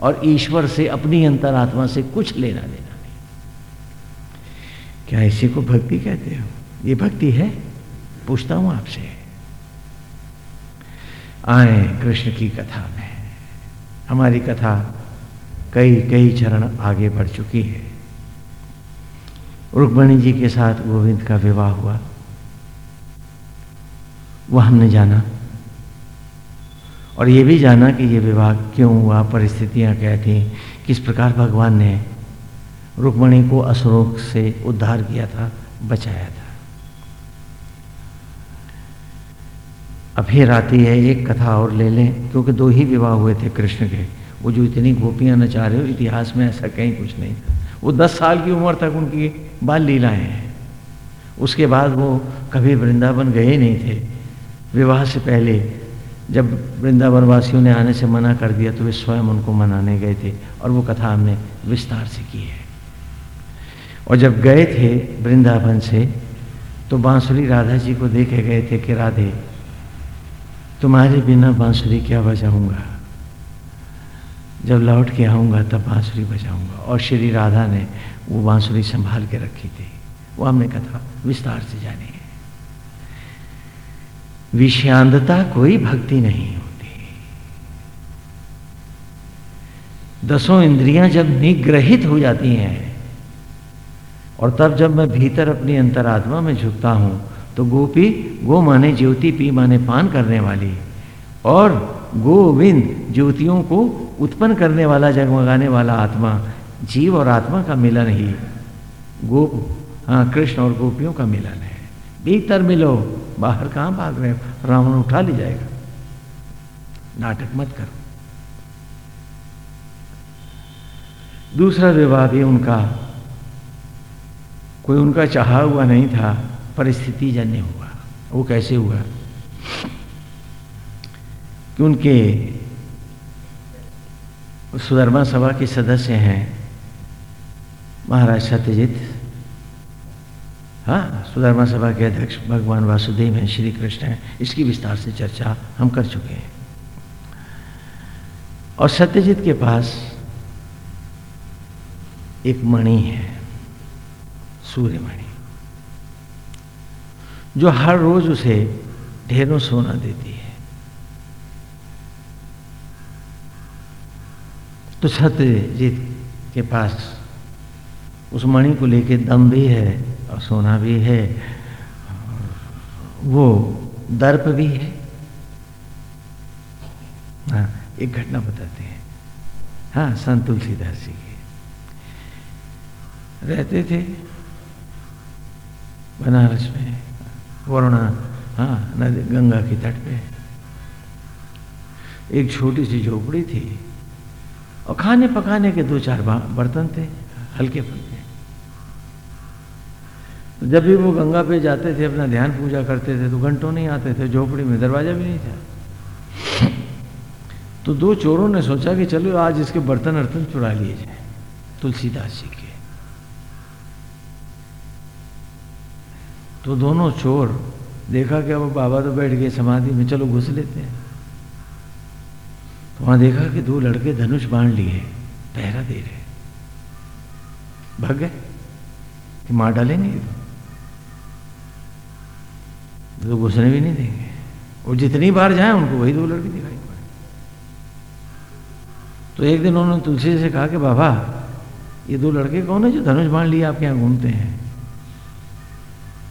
और ईश्वर से अपनी अंतरात्मा से कुछ लेना देना नहीं। क्या इसी को भक्ति कहते हो? ये भक्ति है? पूछता हूँ आपसे। आए कृष्ण की कथा में। हमारी कथा कई कई चरण आगे बढ़ चुकी है। रुक्मणी जी के साथ गोविंद का विवाह हुआ। वह हमने जाना। और ये भी जाना कि ये विवाह क्यों हुआ, परिस्थितियाँ क्या थी, किस प्रकार भगवान ने रुक्मणी को असुरों से उद्धार किया था, बचाया था। अभी आती है, एक कथा और ले लें, क्योंकि दो ही विवाह हुए थे कृष्ण के। वो जो इतनी गोपियाँ नचा रहे हो, इतिहास में ऐसा कहीं कुछ नहीं था। वो दस साल की उम्र तक उनकी बाल लीलाएँ हैं। उसके बाद वो कभी वृंदावन गए नहीं थे। विवाह से पहले जब वृंदावन वासियों ने आने से मना कर दिया तो वे स्वयं उनको मनाने गए थे और वो कथा हमने विस्तार से की है। और जब गए थे वृंदावन से तो बांसुरी राधा जी को देखे गए थे कि राधे, तुम्हारे बिना बांसुरी क्या बजाऊँगा? जब लौट के आऊँगा तब बांसुरी बजाऊँगा। और श्री राधा ने वो बांसुरी संभाल के रखी थी। वो हमने कथा विस्तार से जानी। विषांतता कोई भक्ति नहीं होती। दसों इंद्रियाँ जब निग्रहित हो जाती हैं, और तब जब मैं भीतर अपनी अंतरात्मा में झुकता हूँ तो गोपी, गो माने ज्योति, पी माने पान करने वाली, और गोविंद ज्योतियों को उत्पन्न करने वाला जगमगाने वाला आत्मा, जीव और आत्मा का मिलन ही, गो हाँ कृष्ण और गोपियों का मिलन है। भीतर मिलो बाहर कहाँ भाग रहे हो? रावण उठा ले जाएगा। नाटक मत करो। दूसरा विवाद भी उनका, कोई उनका चाहा हुआ नहीं था, परिस्थिति जन्य हुआ। वो कैसे हुआ? कि उनके सुधर्मा सभा के सदस्य हैं महाराज सत्यजित। हाँ सुधर्मा सभा के अध्यक्ष भगवान वासुदेव हैं, श्री कृष्ण हैं। इसकी विस्तार से चर्चा हम कर चुके हैं। और सत्यजीत के पास एक मणि है सूर्य मणि जो हर रोज उसे ढेरों सोना देती है। तो सत्यजीत के पास उस मणि को लेके दम भी है और सोना भी है, वो दर्प भी है। हाँ एक घटना बताते हैं। हाँ संत तुलसीदास जी की। रहते थे बनारस में, वरुणा हाँ नदी, गंगा के तट पे। एक छोटी सी झोपड़ी थी और खाने पकाने के दो चार बर्तन थे, हल्के फुल्के। तो जब भी वो गंगा पे जाते थे, अपना ध्यान पूजा करते थे तो घंटों नहीं आते थे, झोपड़ी में दरवाज़ा भी नहीं था। तो दो चोरों ने सोचा कि चलो आज इसके बर्तन अर्तन चुरा लिए जाए, तुलसीदास जी के। तो दोनों चोर देखा कि अब बाबा तो बैठ गए समाधि में, चलो घुस लेते हैं। तो वहाँ देखा कि दो लड़के धनुष बाँध लिए, पहरा दे रहे भाग गए कि मार डालेंगे तो? घुसने भी नहीं देंगे। और जितनी बार जाए, उनको वही दो लड़के दिखाई पड़े। तो एक दिन उन्होंने तुलसी से कहा कि, बाबा, ये दो लड़के कौन है जो धनुष बाँध लिए आप यहाँ घूमते हैं?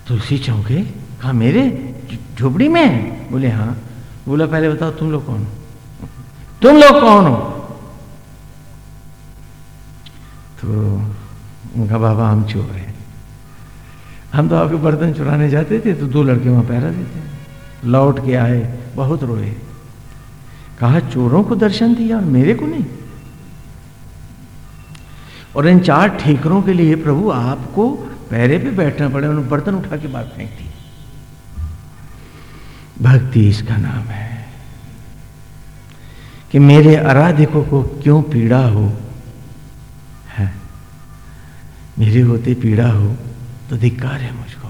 तुलसी चौंके, कहा, मेरे? झोपड़ी में बोले हाँ। बोला, पहले बताओ, तुम लोग कौन हो? तुम लोग कौन हो? तो उनका, बाबा, हम चोर हैं। हम तो आपके बर्तन चुराने जाते थे तो दो लड़के वहाँ पहरा देते लौट के आए, बहुत रोए। कहा, चोरों को दर्शन दिया और मेरे को नहीं? और इन चार ठेकरों के लिए प्रभु आपको पैरे पे बैठना पड़े, उन्होंने बर्तन उठा के बाहर फेंक दी भक्ति इसका नाम है कि मेरे आराधिकों को क्यों पीड़ा हो? है? मेरे होते पीड़ा हो? तो धिक्कार है मुझको।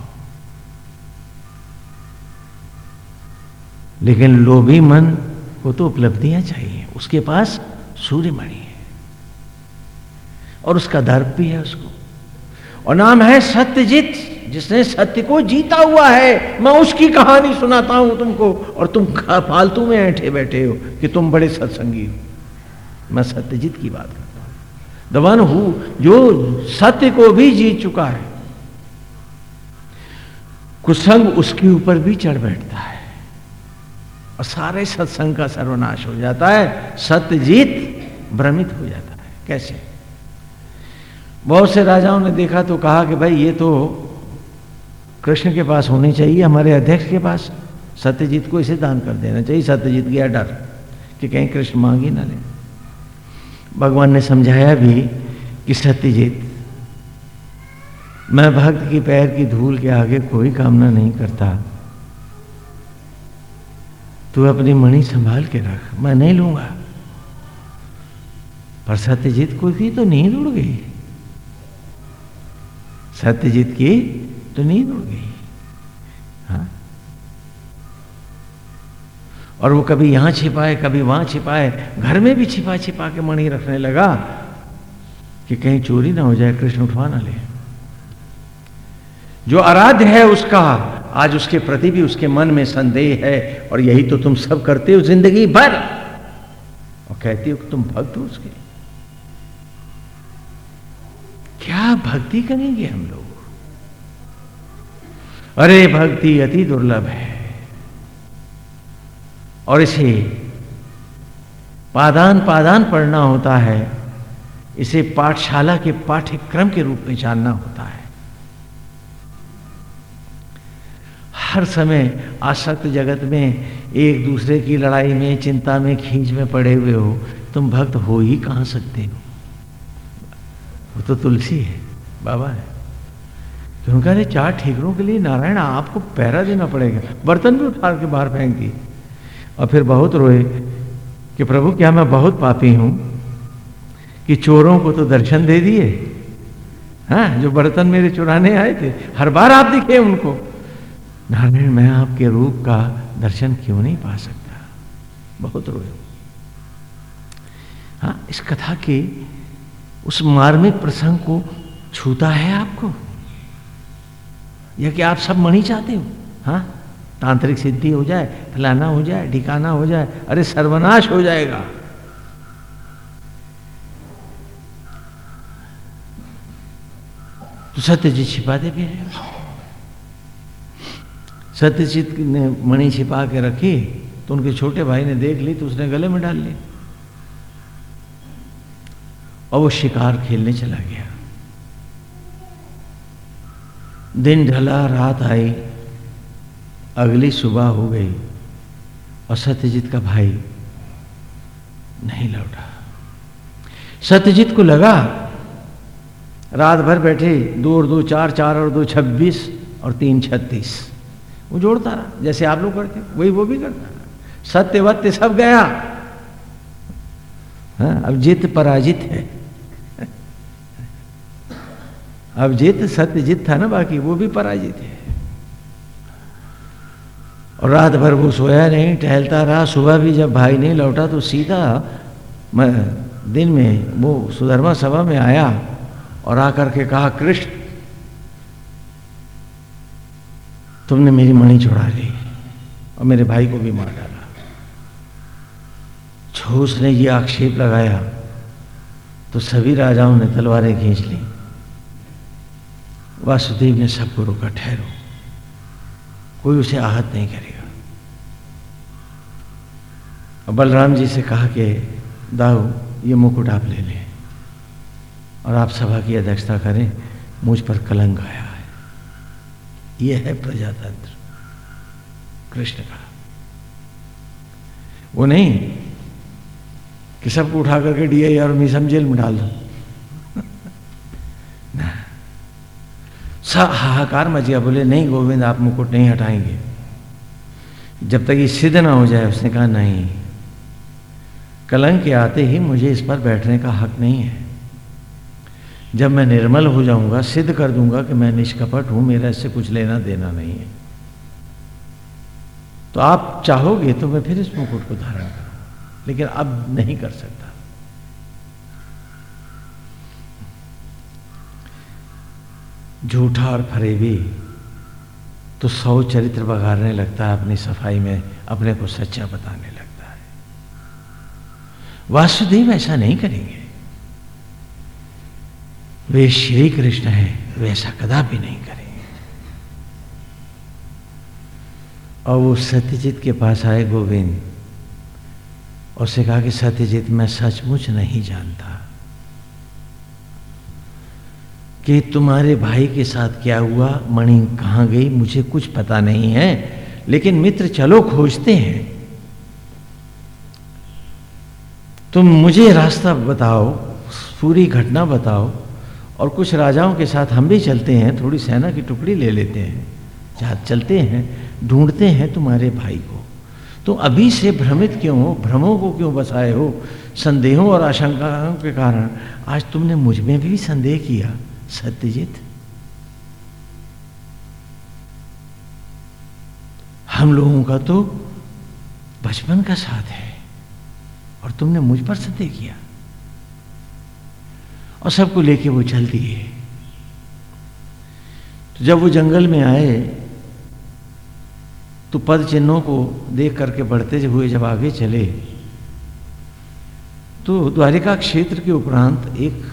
लेकिन लोभी मन को तो उपलब्धियाँ चाहिए। उसके पास सूर्यमणि है। और उसका दर्प भी है उसको। और नाम है सत्यजीत, जिसने सत्य को जीता हुआ है। मैं उसकी कहानी सुनाता हूँ तुमको। और तुम फालतू में ऐठे बैठे हो कि तुम बड़े सत्संगी हो। मैं सत्यजीत की बात करता हूँ। दवन हूँ जो सत्य को भी जीत चुका है कुसंग उसके ऊपर भी चढ़ बैठता है। और सारे सत्संग का सर्वनाश हो जाता है, सत्यजीत भ्रमित हो जाता है। कैसे? बहुत से राजाओं ने देखा तो कहा कि भाई, ये तो कृष्ण के पास होनी चाहिए, हमारे अध्यक्ष के पास। सत्यजीत को इसे दान कर देना चाहिए। सत्यजीत गया डर कि कहीं कृष्ण मांग ही ना ले। भगवान ने समझाया भी कि सत्यजीत मैं भक्त की पैर की धूल के आगे कोई कामना नहीं करता। तू अपनी मणि संभाल के रख, मैं नहीं लूँगा। पर सत्यजीत को भी तो नींद उड़ गई। सत्यजीत की तो नींद उड़ गई। हाँ। और वो कभी यहाँ छिपाए, कभी वहाँ छिपाए, घर में भी छिपा छिपा के मणि रखने लगा कि कहीं चोरी ना हो जाए, कृष्ण उठवा ना ले। जो आराध्य है उसका, आज उसके प्रति भी उसके मन में संदेह है और यही तो तुम सब करते हो ज़िंदगी भर। और कहती हो कि तुम भक्त हो उसके। क्या भक्ति करेंगे हम लोग? अरे, भक्ति अति दुर्लभ है। और इसे पादान पादान पढ़ना होता है। इसे पाठशाला के पाठ्यक्रम के रूप में जानना होता है। हर समय आसक्त जगत में, एक दूसरे की लड़ाई में, चिंता में, खींच में पड़े हुए हो, तुम भक्त हो ही कहाँ सकते हो? वो तो तुलसी है, बाबा है। तो उनका ने चार ठीकरों के लिए नारायण, आपको पहरा देना पड़ेगा, बर्तन भी उठा के बाहर फेंक। दी और फिर बहुत रोए कि, प्रभु, क्या मैं बहुत पापी हूँ? कि चोरों को तो दर्शन दे दिए? हाँ जो बर्तन मेरे चुराने आए थे, हर बार आप दिखे उनको। नारायण मैं आपके रूप का दर्शन क्यों नहीं पा सकता? बहुत रोए हाँ। इस कथा के, उस मार्मिक प्रसंग को छूता है आपको? या कि आप सब मणि चाहते हो? हाँ तांत्रिक सिद्धि हो जाए, फलाना हो जाए, ढिकाना हो जाए, अरे सर्वनाश हो जाएगा। तो सत्य सत्यजीत छिपाते भी है? सत्यजीत ने मणि छिपा के रखी तो उनके छोटे भाई ने देख ली तो उसने गले में डाल ली। और वो शिकार खेलने चला गया। दिन ढला, रात आई, अगली सुबह हो गई, और सत्यजीत का भाई नहीं लौटा। सत्यजीत को लगा, रात भर बैठे, दो और दो चार चार और दो छब्बीस और तीन छत्तीस। वो जोड़ता रहा। जैसे आप लोग करते वही वो भी करता रहा। सत्य वत्य सब गया। हाँ अब जित पराजित है। अब जित सत्य जित था ना बाकी, वो भी पराजित है। और रात भर वो सोया नहीं, टहलता रहा। सुबह भी जब भाई नहीं लौटा तो सीधा दिन में वो सुधर्मा सभा में आया और आकर के कहा, कृष्ण तुमने मेरी मणि चुरा ली और मेरे भाई को भी मार डाला। छोस ने ये आक्षेप लगाया तो सभी राजाओं ने तलवारें खींच ली। वासुदेव ने सबको रोका ठहरो। कोई उसे आहत नहीं करेगा। और बलराम जी से कहा कि, दाऊ, ये मुकुट आप ले लें और आप सभा की अध्यक्षता करें, मुझ पर कलंक आया। यह है प्रजातंत्र। कृष्ण का। वो नहीं, कि सबको उठा करके डीआई और मिसम जेल में डाल दो। हाहाकार मच गया बोले, नहीं गोविंद, आप मुकुट नहीं हटाएँगे। जब तक ये सिद्ध ना हो जाए, उसने कहा, नहीं। कलंक के आते ही मुझे इस पर बैठने का हक नहीं है। जब मैं निर्मल हो जाऊँगा, सिद्ध कर दूँगा कि मैं निष्कपट हूँ, मेरा इससे कुछ लेना देना नहीं है। तो आप चाहोगे तो मैं फिर इस मुकुट को धारण करूँ, लेकिन अब नहीं कर सकता। झूठा और फरेबी तो सौ चरित्र बघारने लगता है, अपनी सफ़ाई में अपने को सच्चा बताने लगता है। वासुदेव ऐसा नहीं करेंगे। वे श्री कृष्ण हैं, वे ऐसा कदापि नहीं करेंगे और वो सत्यजीत के पास आए गोविंद और से कहा कि सत्यजीत, मैं सचमुच नहीं जानता कि तुम्हारे भाई के साथ क्या हुआ, मणि कहाँ गई, मुझे कुछ पता नहीं है, लेकिन मित्र चलो, खोजते हैं। तुम मुझे रास्ता बताओ, पूरी घटना बताओ और कुछ राजाओं के साथ हम भी चलते हैं, थोड़ी सेना की टुकड़ी ले लेते हैं, जहाँ चलते हैं, ढूंढते हैं तुम्हारे भाई को। तो अभी से भ्रमित क्यों हो? भ्रमों को क्यों बसाए हो? संदेहों और आशंकाओं के कारण आज तुमने मुझमें भी संदेह किया, सत्यजीत। हम लोगों का तो बचपन का साथ है, और तुमने मुझ पर संदेह किया। और सबको लेके वो चल दिए तो जब वो जंगल में आए तो पद चिन्हों को देख करके बढ़ते हुए, जब आगे चले तो द्वारिका क्षेत्र के उपरांत एक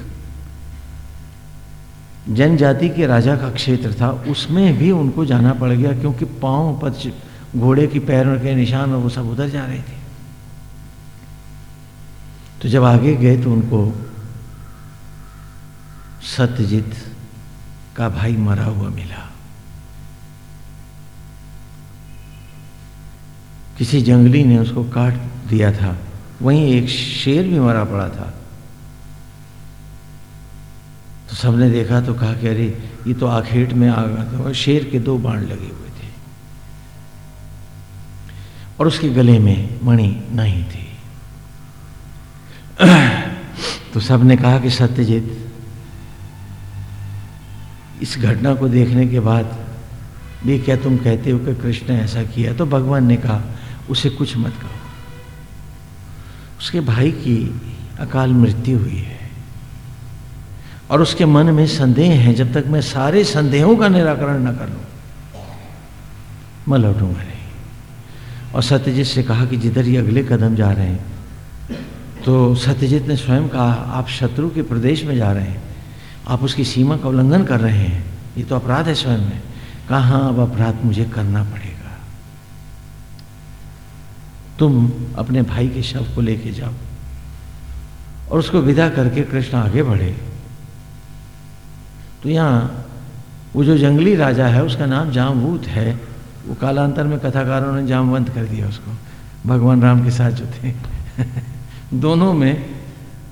जनजाति के राजा का क्षेत्र था। उसमें भी उनको जाना पड़ गया, क्योंकि पाँव पद घोड़े की पैरों के निशान और वो सब उधर जा रहे थे। तो जब आगे गए तो उनको सत्यजीत का भाई मरा हुआ मिला। किसी जंगली ने उसको काट दिया था। वहीं एक शेर भी मरा पड़ा था। तो सबने देखा तो कहा कि अरे, ये तो आखेट में आ गया था और शेर के दो बाण लगे हुए थे। और उसके गले में मणि नहीं थी। तो सबने कहा कि सत्यजीत इस घटना को देखने के बाद भी क्या तुम कहते हो कि कृष्ण ने ऐसा किया? तो भगवान ने कहा, उसे कुछ मत कहो। उसके भाई की अकाल मृत्यु हुई है। और उसके मन में संदेह है, जब तक मैं सारे संदेहों का निराकरण न कर लूँ मैं लौटूँगा नहीं। और सत्यजीत से कहा कि जिधर ये अगले कदम जा रहे हैं तो सत्यजीत ने स्वयं कहा, आप शत्रु के प्रदेश में जा रहे हैं। आप उसकी सीमा का उल्लंघन कर रहे हैं। ये तो अपराध है स्वयं में। कहा हाँ अब अपराध मुझे करना पड़ेगा? तुम अपने भाई के शव को लेके जाओ और उसको विदा करके कृष्ण आगे बढ़े। तो यहाँ वो जो जंगली राजा है, उसका नाम जामवूत है। वो कालांतर में कथाकारों ने जामवंत कर दिया उसको। भगवान राम के साथ जो थे। दोनों में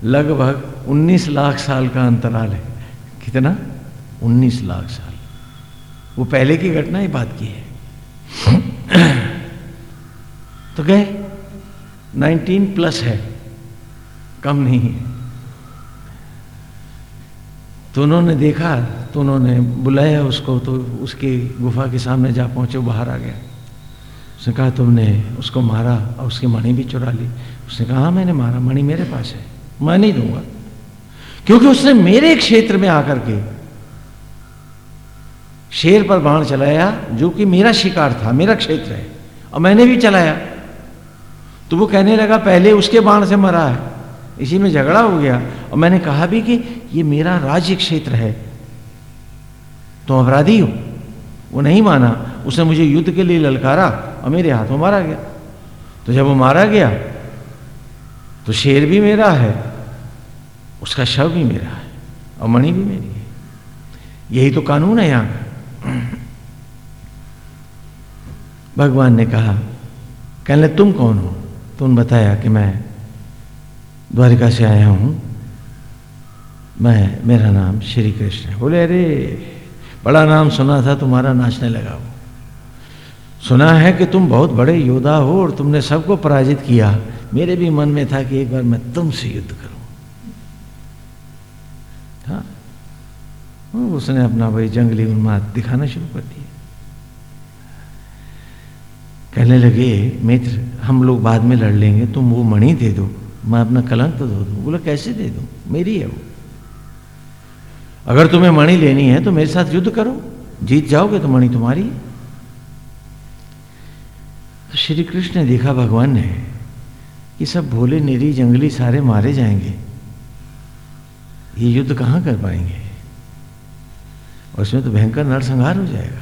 लगभग 19 लाख साल का अंतराल है। कितना? 19 लाख साल। वो पहले की घटना ही बात की है। तो गए। 19 प्लस है। कम नहीं है। तो उन्होंने देखा तो उन्होंने बुलाया उसको तो उसकी गुफा के सामने जा पहुँचे बाहर आ गया। उसने कहा, तुमने उसको मारा और उसकी मणि भी चुरा ली। उसने कहा हाँ मैंने मारा। मणि मेरे पास है। मैं नहीं दूँगा। क्योंकि उसने मेरे क्षेत्र में आकर के शेर पर बाण चलाया, जो कि मेरा शिकार था, मेरा क्षेत्र है, और मैंने भी चलाया। तो वो कहने लगा, पहले उसके बाण से मरा है, इसी में झगड़ा हो गया। और मैंने कहा भी कि ये मेरा राज्य क्षेत्र है तो अपराधी हो। वो नहीं माना। उसने मुझे युद्ध के लिए ललकारा और मेरे हाथों मारा गया। तो जब वो मारा गया तो शेर भी मेरा है उसका शव भी मेरा है और मणि भी मेरी है। यही तो कानून है यहाँ का। भगवान ने कहा, कहने तुम कौन हो? तुम बताया कि मैं द्वारिका से आया हूँ। मैं, मेरा नाम श्री कृष्ण है। बोले, अरे, बड़ा नाम सुना था, तुम्हारा नाचने लगा वो। सुना है कि तुम बहुत बड़े योद्धा हो और तुमने सबको पराजित किया। मेरे भी मन में था कि एक बार मैं तुमसे युद्ध करूँ। हाँ उसने अपना भाई जंगली उन्माद दिखाना शुरू कर दिया। कहने लगे, मित्र, हम लोग बाद में लड़ लेंगे, तुम वो मणि दे दो, मैं अपना कलंक तो धो दूँ। बोला, कैसे दे दूँ? मेरी है वो। अगर तुम्हें मणि लेनी है तो मेरे साथ युद्ध करो। जीत जाओगे तो मणि तुम्हारी तो श्री कृष्ण ने देखा, भगवान ने, कि सब भोले, निरी, जंगली सारे मारे जाएँगे। ये युद्ध कहाँ कर पाएँगे? और उसमें तो भयंकर नरसंहार हो जाएगा।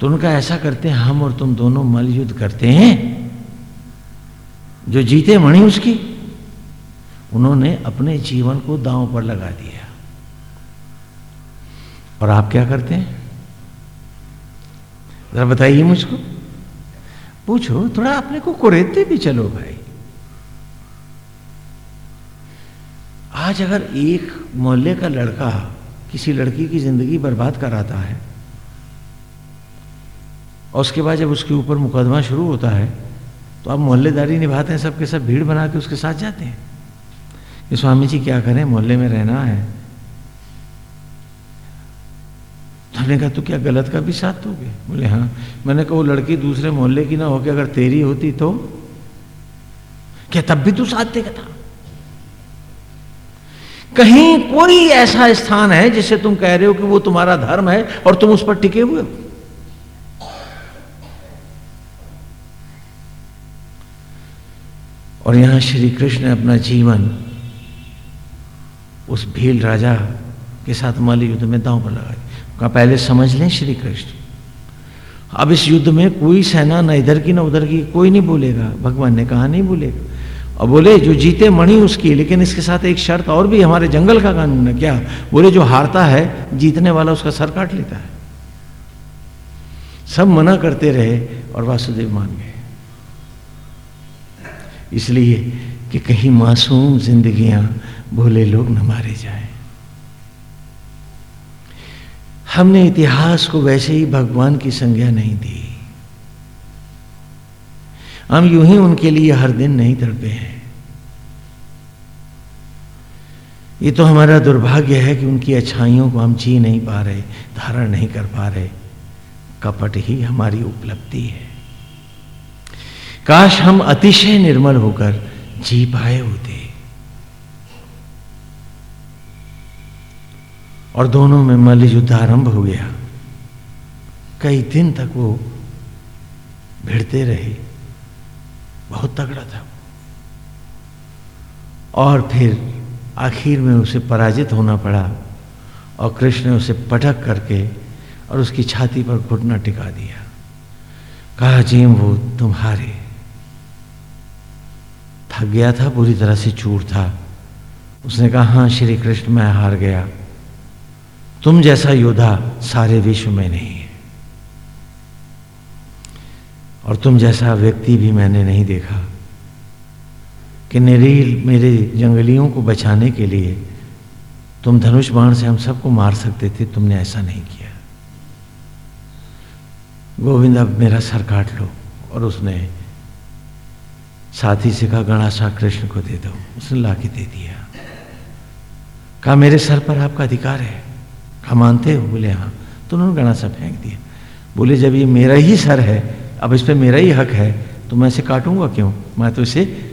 तो उनका ऐसा करते हैं, हम और तुम दोनों मल युद्ध करते हैं, जो जीते मणि उसकी। उन्होंने अपने जीवन को दांव पर लगा दिया। और आप क्या करते हैं? जरा बताइए मुझको। पूछो, थोड़ा अपने को कुरेदते भी चलो भाई। आज अगर एक मोहल्ले का लड़का किसी लड़की की ज़िंदगी बर्बाद कराता है, और उसके बाद जब उसके ऊपर मुकदमा शुरू होता है तो आप मोहल्लेदारी निभाते हैं, सबके सब भीड़ बना के उसके साथ जाते हैं। कि स्वामी जी क्या करें, मोहल्ले में रहना है। तो हमने कहा तो क्या गलत का भी साथ दोगे? बोले हाँ। मैंने कहा, वो लड़की दूसरे मोहल्ले की ना होकर अगर तेरी होती तो? क्या तब भी तू साथ देगा था? कहीं कोई ऐसा स्थान है जिसे तुम कह रहे हो कि वो तुम्हारा धर्म है और तुम उस पर टिके हुए हो? और यहाँ श्री कृष्ण ने अपना जीवन उस भील राजा के साथ मल युद्ध में दांव पर लगा कहा, पहले समझ लें श्री कृष्ण, अब इस युद्ध में कोई सेना न इधर की न उधर की, कोई नहीं बोलेगा। भगवान ने कहा, नहीं बोलेगा। और बोले, जो जीते मणि उसकी, लेकिन इसके साथ एक शर्त और भी, हमारे जंगल का कानून है। क्या? बोले, जो हारता है, जीतने वाला उसका सर काट लेता है। सब मना करते रहे और वासुदेव मान गए। इसलिए कि कहीं मासूम जिंदगियाँ भोले लोग न मारे जाए। हमने इतिहास को वैसे ही भगवान की संज्ञा नहीं दी। हम यूँ ही उनके लिए हर दिन नहीं तड़पे हैं। ये तो हमारा दुर्भाग्य है कि उनकी अच्छाइयों को हम जी नहीं पा रहे, धारण नहीं कर पा रहे। कपट ही हमारी उपलब्धि है। काश हम अतिशय निर्मल होकर जी पाए होते। और दोनों में मल्ल युद्ध आरंभ हो गया। कई दिन तक वो भिड़ते रहे। बहुत तगड़ा था। और फिर आखिर में उसे पराजित होना पड़ा और कृष्ण ने उसे पटक करके और उसकी छाती पर घुटना टिका दिया। कहा, जीम, वो तुम्हारे। थक गया था, बुरी तरह से चूर था। उसने कहा हाँ श्री कृष्ण, मैं हार गया। तुम जैसा योद्धा सारे विश्व में नहीं है। और तुम जैसा व्यक्ति भी मैंने नहीं देखा कि निरील मेरे जंगलियों को बचाने के लिए तुम धनुष बाण से हम सबको मार सकते थे, तुमने ऐसा नहीं किया। गोविंद, अब मेरा सर काट लो और उसने साथी से कहा गणाशा कृष्ण को दे दो। उसने ला दे दिया। कहा, मेरे सर पर आपका अधिकार है। कहा, मानते हो? बोले हाँ। तो उन्होंने गणाशा फेंक दिया। बोले, जब ये मेरा ही सर है अब इस पर मेरा ही हक है तो मैं इसे काटूँगा क्यों? मैं तो इसे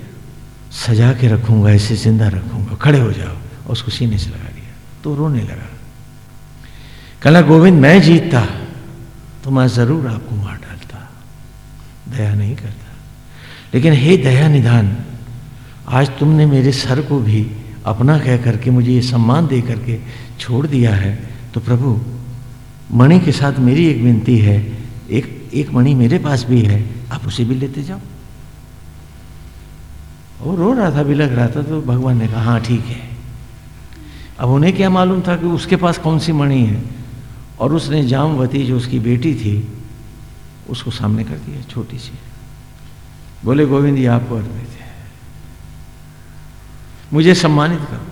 सजा के रखूँगा, इसे ज़िंदा रखूँगा। खड़े हो जाओ। और उसको सीने से लगा दिया। तो रोने लगा। कला गोविंद, मैं जीतता तो मैं ज़रूर आपको मार डालता। दया नहीं करता। लेकिन हे दया निधान, आज तुमने मेरे सर को भी अपना कह करके मुझे ये सम्मान दे करके छोड़ दिया है। तो प्रभु, मणि के साथ मेरी एक विनती है, एक एक मणि मेरे पास भी है, आप उसे भी लेते जाओ। वो रो रहा था बिलक रहा था तो भगवान ने कहा हाँ ठीक है। अब उन्हें क्या मालूम था कि उसके पास कौन सी मणि है? और उसने जामवती, जो उसकी बेटी थी, उसको सामने कर दिया, छोटी सी। बोले, गोविंद ये आपको अर्पित है। मुझे सम्मानित करो।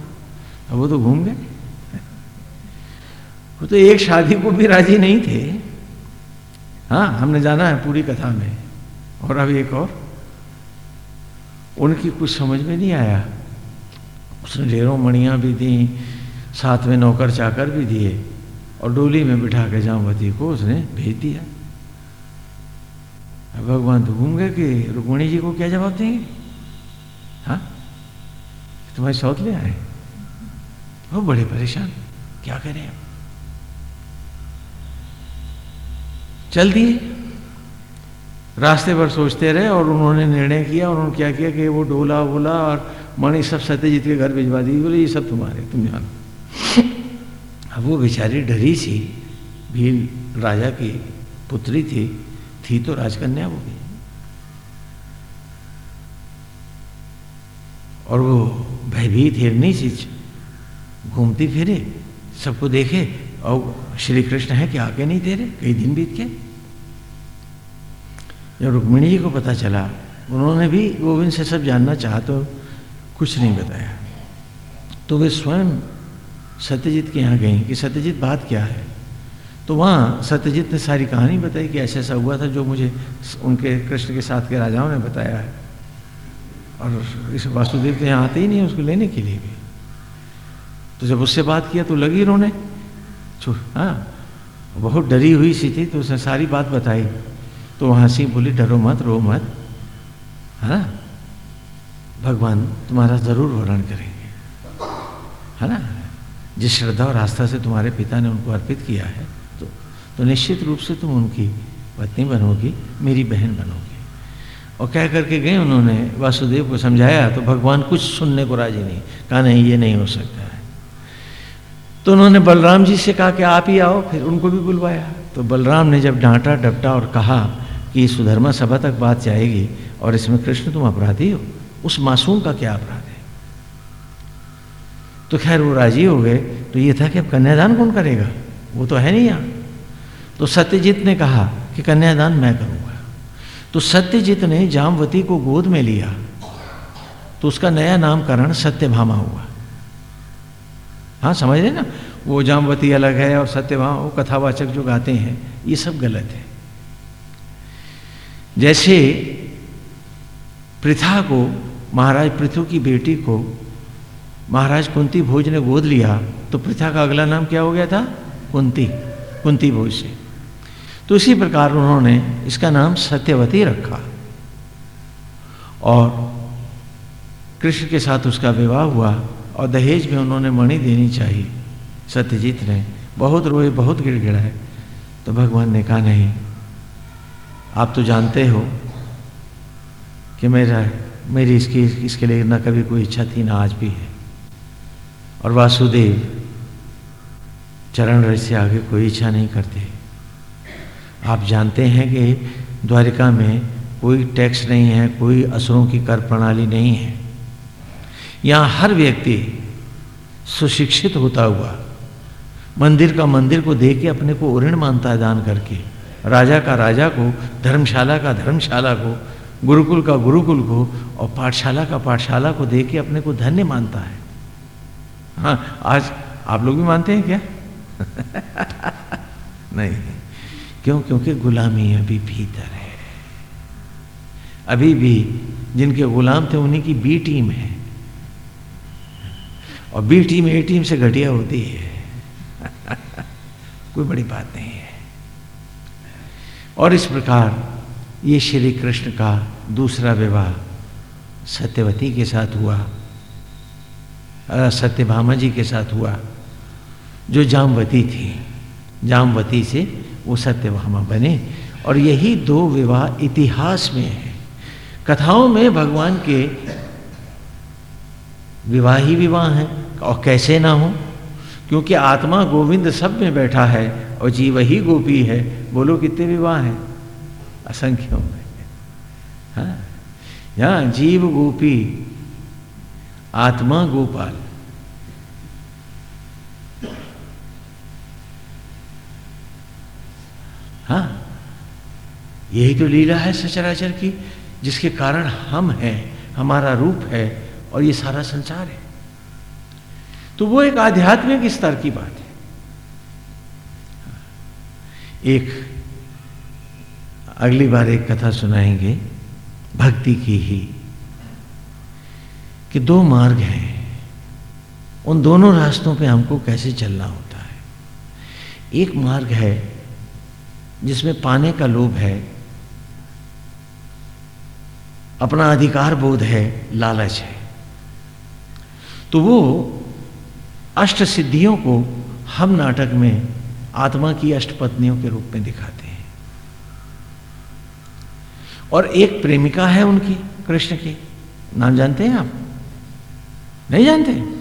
अब वो तो घूम गए। वो तो एक शादी को भी राज़ी नहीं थे। हाँ हमने जाना है पूरी कथा में। और अब एक और। उनकी कुछ समझ में नहीं आया। उसने ढेरों मणियाँ भी दी, साथ में नौकर चाकर भी दिए, और डोली में बिठा के जामवती को उसने भेज दिया। भगवान तो घूम गए कि रुक्मणी जी को क्या जवाब देंगे? हाँ? तुम्हारे सौत ले आए। वो बड़े परेशान। क्या करें अब? चल दिए। रास्ते पर सोचते रहे और उन्होंने निर्णय किया उन्होंने क्या किया कि वो डोला वोला और मणि सब सत्यजीत के घर भिजवा दी बोले ये सब तुम्हारे तुम जानो। अब वो बेचारी डरी सी भील राजा की पुत्री थी थी तो राजकन्या वो भी। और वो भयभीत हिरनी सी घूमती फिरे सबको देखे और श्री कृष्ण है कि आके नहीं दे रहे? कई दिन बीत के जब रुक्मिणी जी को पता चला, उन्होंने भी गोविंद से सब जानना चाहा तो कुछ नहीं बताया। तो वे स्वयं सत्यजीत के यहाँ गई कि सत्यजीत बात क्या है? तो वहाँ सत्यजीत ने सारी कहानी बताई कि ऐसा ऐसा हुआ था जो मुझे उनके, कृष्ण के साथ के राजाओं ने बताया है। और इस वासुदेव तो यहाँ आते ही नहीं उसको लेने के लिए भी। तो जब उससे बात किया तो लगी रोने हाँ। बहुत डरी हुई सी थी तो उसने सारी बात बताई। तो वहाँ से बोली, डरो मत, रो मत। है। ना भगवान तुम्हारा ज़रूर वर्णन करेंगे। है ना? जिस श्रद्धा और आस्था से तुम्हारे पिता ने उनको अर्पित किया है तो तो निश्चित रूप से तुम उनकी पत्नी बनोगी, मेरी बहन बनोगी। और कह करके गए उन्होंने, वासुदेव को समझाया तो भगवान कुछ सुनने को राज़ी नहीं। कहा, नहीं, ये नहीं हो सकता। है तो उन्होंने बलराम जी से कहा कि आप ही आओ, फिर उनको भी बुलवाया। तो बलराम ने जब डांटा, डपटा और कहा कि सुधर्मा सभा तक बात जाएगी और इसमें कृष्ण तुम अपराधी हो, उस मासूम का क्या अपराध है? तो खैर वो राज़ी हो गए। तो ये था कि अब कन्यादान कौन करेगा? वो तो है नहीं यहाँ। तो सत्यजीत ने कहा कि कन्यादान मैं करूँगा। तो सत्यजीत ने जामवती को गोद में लिया। तो उसका नया नामकरण सत्यभामा हुआ। हाँ समझ रहे ना? वो जामवती अलग है और सत्यभामा वो कथावाचक जो गाते हैं, ये सब गलत है। जैसे प्रथा को, महाराज, पृथु की बेटी को महाराज कुंती भोज ने गोद लिया तो प्रथा का अगला नाम क्या हो गया था? कुंती कुंती भोज से। तो इसी प्रकार उन्होंने इसका नाम सत्यवती रखा। और कृष्ण के साथ उसका विवाह हुआ और दहेज में उन्होंने मणि देनी चाहिए। सत्यजीत ने बहुत रोए, बहुत गिड़गिड़ाए तो भगवान ने कहा, नहीं, आप तो जानते हो कि मेरा, मेरी इसकी, इसके लिए ना कभी कोई इच्छा थी, ना आज भी है। और वासुदेव चरण रज से आगे कोई इच्छा नहीं करते। आप जानते हैं कि द्वारिका में कोई टैक्स नहीं है, कोई असुरों की कर प्रणाली नहीं है। यहाँ हर व्यक्ति सुशिक्षित होता हुआ मंदिर का मंदिर को देख के अपने को उऋण मानता है दान करके। राजा का राजा को, धर्मशाला का धर्मशाला को, गुरुकुल का गुरुकुल को और पाठशाला का पाठशाला को देख के अपने को धन्य मानता है। हाँ आज आप लोग भी मानते हैं क्या? नहीं। क्यों? क्योंकि गुलामी अभी भीतर है। अभी भी जिनके गुलाम थे, उन्हीं की बी टीम है। और बी टीम, ए टीम से घटिया होती है। कोई बड़ी बात नहीं है। और इस प्रकार ये श्री कृष्ण का दूसरा विवाह सत्यवती के साथ हुआ सत्यभामा जी के साथ हुआ, जो जामवती थी। जामवती से वो सत्यभामा बने। और यही दो विवाह इतिहास में है। कथाओं में भगवान के विवाह ही विवाह है। और कैसे ना हो? क्योंकि आत्मा गोविंद सब में बैठा है और जीव ही गोपी है। बोलो कितने विवाह हैं? असंख्यों में हाँ। जीव गोपी, आत्मा गोपाल। हाँ। यही तो लीला है सचराचर की, जिसके कारण हम हैं, हमारा रूप है। और ये सारा संसार है। तो वो एक आध्यात्मिक स्तर की बात है। एक, अगली बार एक कथा सुनाएँगे, भक्ति की ही। कि दो मार्ग हैं। उन दोनों रास्तों पे हमको कैसे चलना होता है। एक मार्ग है, जिसमें पाने का लोभ है, अपना अधिकार बोध है, लालच है। तो वो अष्ट सिद्धियों को हम नाटक में आत्मा की अष्ट पत्नियों के रूप में दिखाते हैं। और एक प्रेमिका है उनकी, कृष्ण की। नाम जानते हैं आप? नहीं जानते?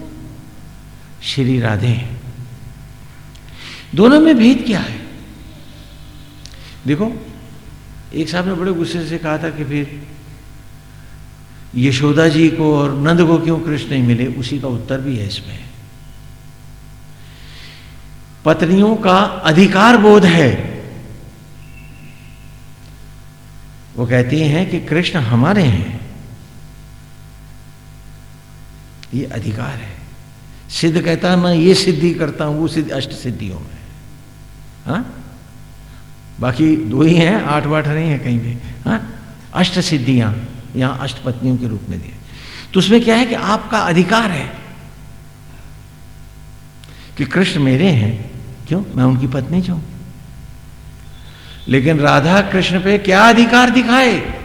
श्री राधे। दोनों में भेद क्या है? देखो, एक साहब ने बड़े गुस्से से कहा था कि फिर यशोदा जी को और नंद को क्यों कृष्ण नहीं मिले? उसी का उत्तर भी है इसमें। पत्नियों का अधिकार बोध है। वो कहती हैं कि कृष्ण हमारे हैं। ये अधिकार है। सिद्ध कहता है, मैं ये सिद्धि करता हूँ, वो सिद्ध अष्ट सिद्धियों में हा? बाकी दो ही हैं, आठ बाठ नहीं है कहीं भी। हा? अष्ट सिद्धियाँ। यहाँ अष्ट पत्नियों के रूप में दिए। तो उसमें क्या है कि आपका अधिकार है कि कृष्ण मेरे हैं। क्यों? मैं उनकी पत्नी छू। लेकिन राधा कृष्ण पे क्या अधिकार दिखाए?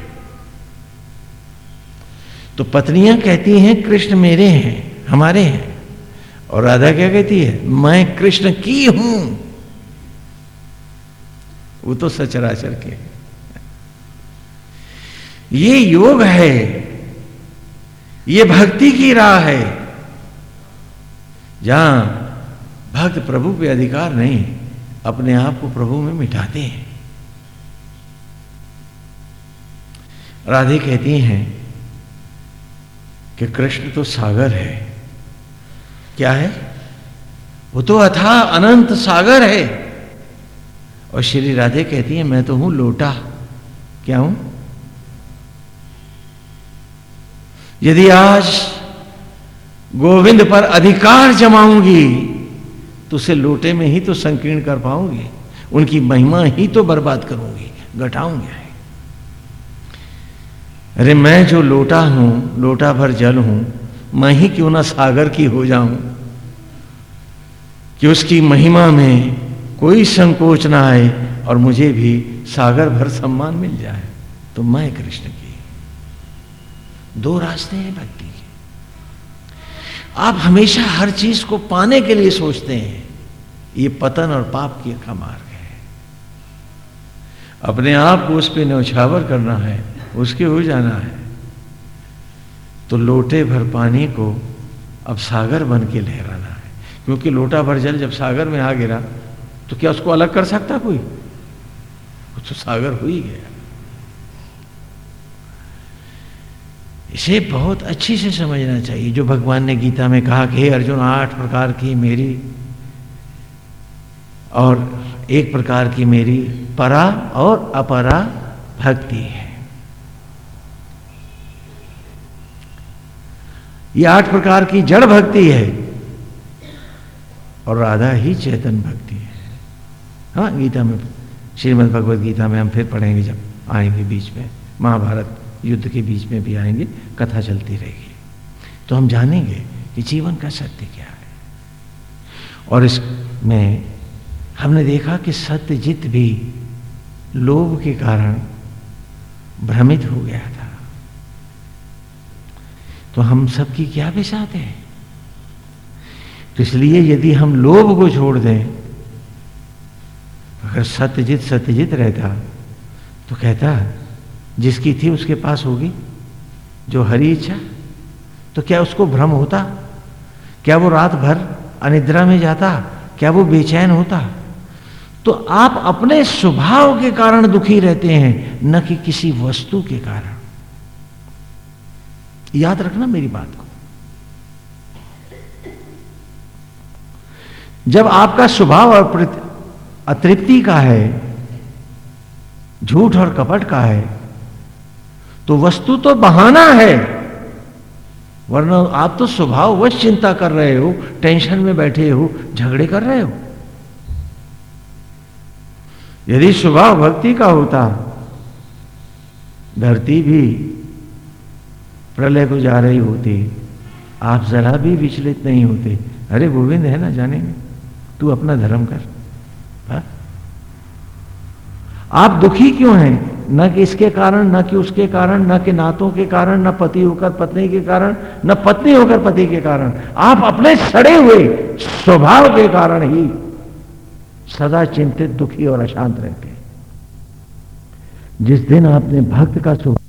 तो पत्नियाँ कहती हैं, कृष्ण मेरे हैं, हमारे हैं। और राधा क्या कहती है? मैं कृष्ण की हूँ। वो तो सचराचर के ये योग है। ये भक्ति की राह है। जहाँ भक्त प्रभु पे अधिकार नहीं, अपने आप को प्रभु में मिटाते हैं। राधे कहती हैं कि कृष्ण तो सागर है। क्या है? वो तो अथा अनंत सागर है। और श्री राधे कहती है, मैं तो हूँ लोटा। क्या हूँ? यदि आज गोविंद पर अधिकार जमाऊँगी तो उसे लोटे में ही तो संकीर्ण कर पाऊँगी। उनकी महिमा ही तो बर्बाद करूँगी, घटाऊँगी। अरे मैं जो लोटा हूँ, लोटा भर जल हूँ, मैं ही क्यों ना सागर की हो जाऊँ? कि उसकी महिमा में कोई संकोच ना आए और मुझे भी सागर भर सम्मान मिल जाए तो मैं कृष्ण की दो रास्ते हैं भक्ति के। आप हमेशा हर चीज़ को पाने के लिए सोचते हैं। ये पतन और पाप की का मार्ग है। अपने आप को उस पर न्यौछावर करना है, उसके हो जाना है। तो लोटे भर पानी को अब सागर बन के लहराना है। क्योंकि लोटा भर जल जब सागर में आ गिरा तो क्या उसको अलग कर सकता कोई? तो सागर हो ही गया। इसे बहुत अच्छी से समझना चाहिए। जो भगवान ने गीता में कहा कि, हे अर्जुन, आठ प्रकार की मेरी और एक प्रकार की मेरी परा और अपरा भक्ति है। ये आठ प्रकार की जड़ भक्ति है और राधा ही चेतन भक्ति है। हाँ गीता में, श्रीमद् भगवत गीता में हम फिर पढ़ेंगे जब आएँगे बीच में, महाभारत। युद्ध के बीच में भी आएँगे, कथा चलती रहेगी। तो हम जानेंगे कि जीवन का सत्य क्या है। और इसमें हमने देखा कि सत्यजित भी लोभ के कारण भ्रमित हो गया था। तो हम सबकी क्या बिसात है? तो इसलिए यदि हम लोभ को छोड़ दें, अगर सत्यजित सत्यजित रहता तो कहता जिसकी थी उसके पास होगी, जो हरी इच्छा तो क्या उसको भ्रम होता? क्या वो रात भर अनिद्रा में जाता? क्या वो बेचैन होता? तो आप अपने स्वभाव के कारण दुखी रहते हैं, न कि किसी वस्तु के कारण। याद रखना मेरी बात को। जब आपका स्वभाव और अतृप्ति का है, झूठ और कपट का है तो वस्तु तो बहाना है। वरना आप तो स्वभाव वश चिंता कर रहे हो, टेंशन में बैठे हो, झगड़े कर रहे हो। यदि स्वभाव भक्ति का होता, धरती भी प्रलय को जा रही होती, आप जरा भी विचलित नहीं होते। अरे गोविंद है ना, जानेंगे। तू अपना धर्म कर। हा? आप दुखी क्यों हैं? न कि इसके कारण, न कि उसके कारण, न कि नातों के कारण, न पति होकर पत्नी के कारण, न पत्नी होकर पति के कारण। आप अपने सड़े हुए स्वभाव के कारण ही सदा चिंतित, दुखी और अशांत रहते हैं। जिस दिन आपने भक्त का स्वभाव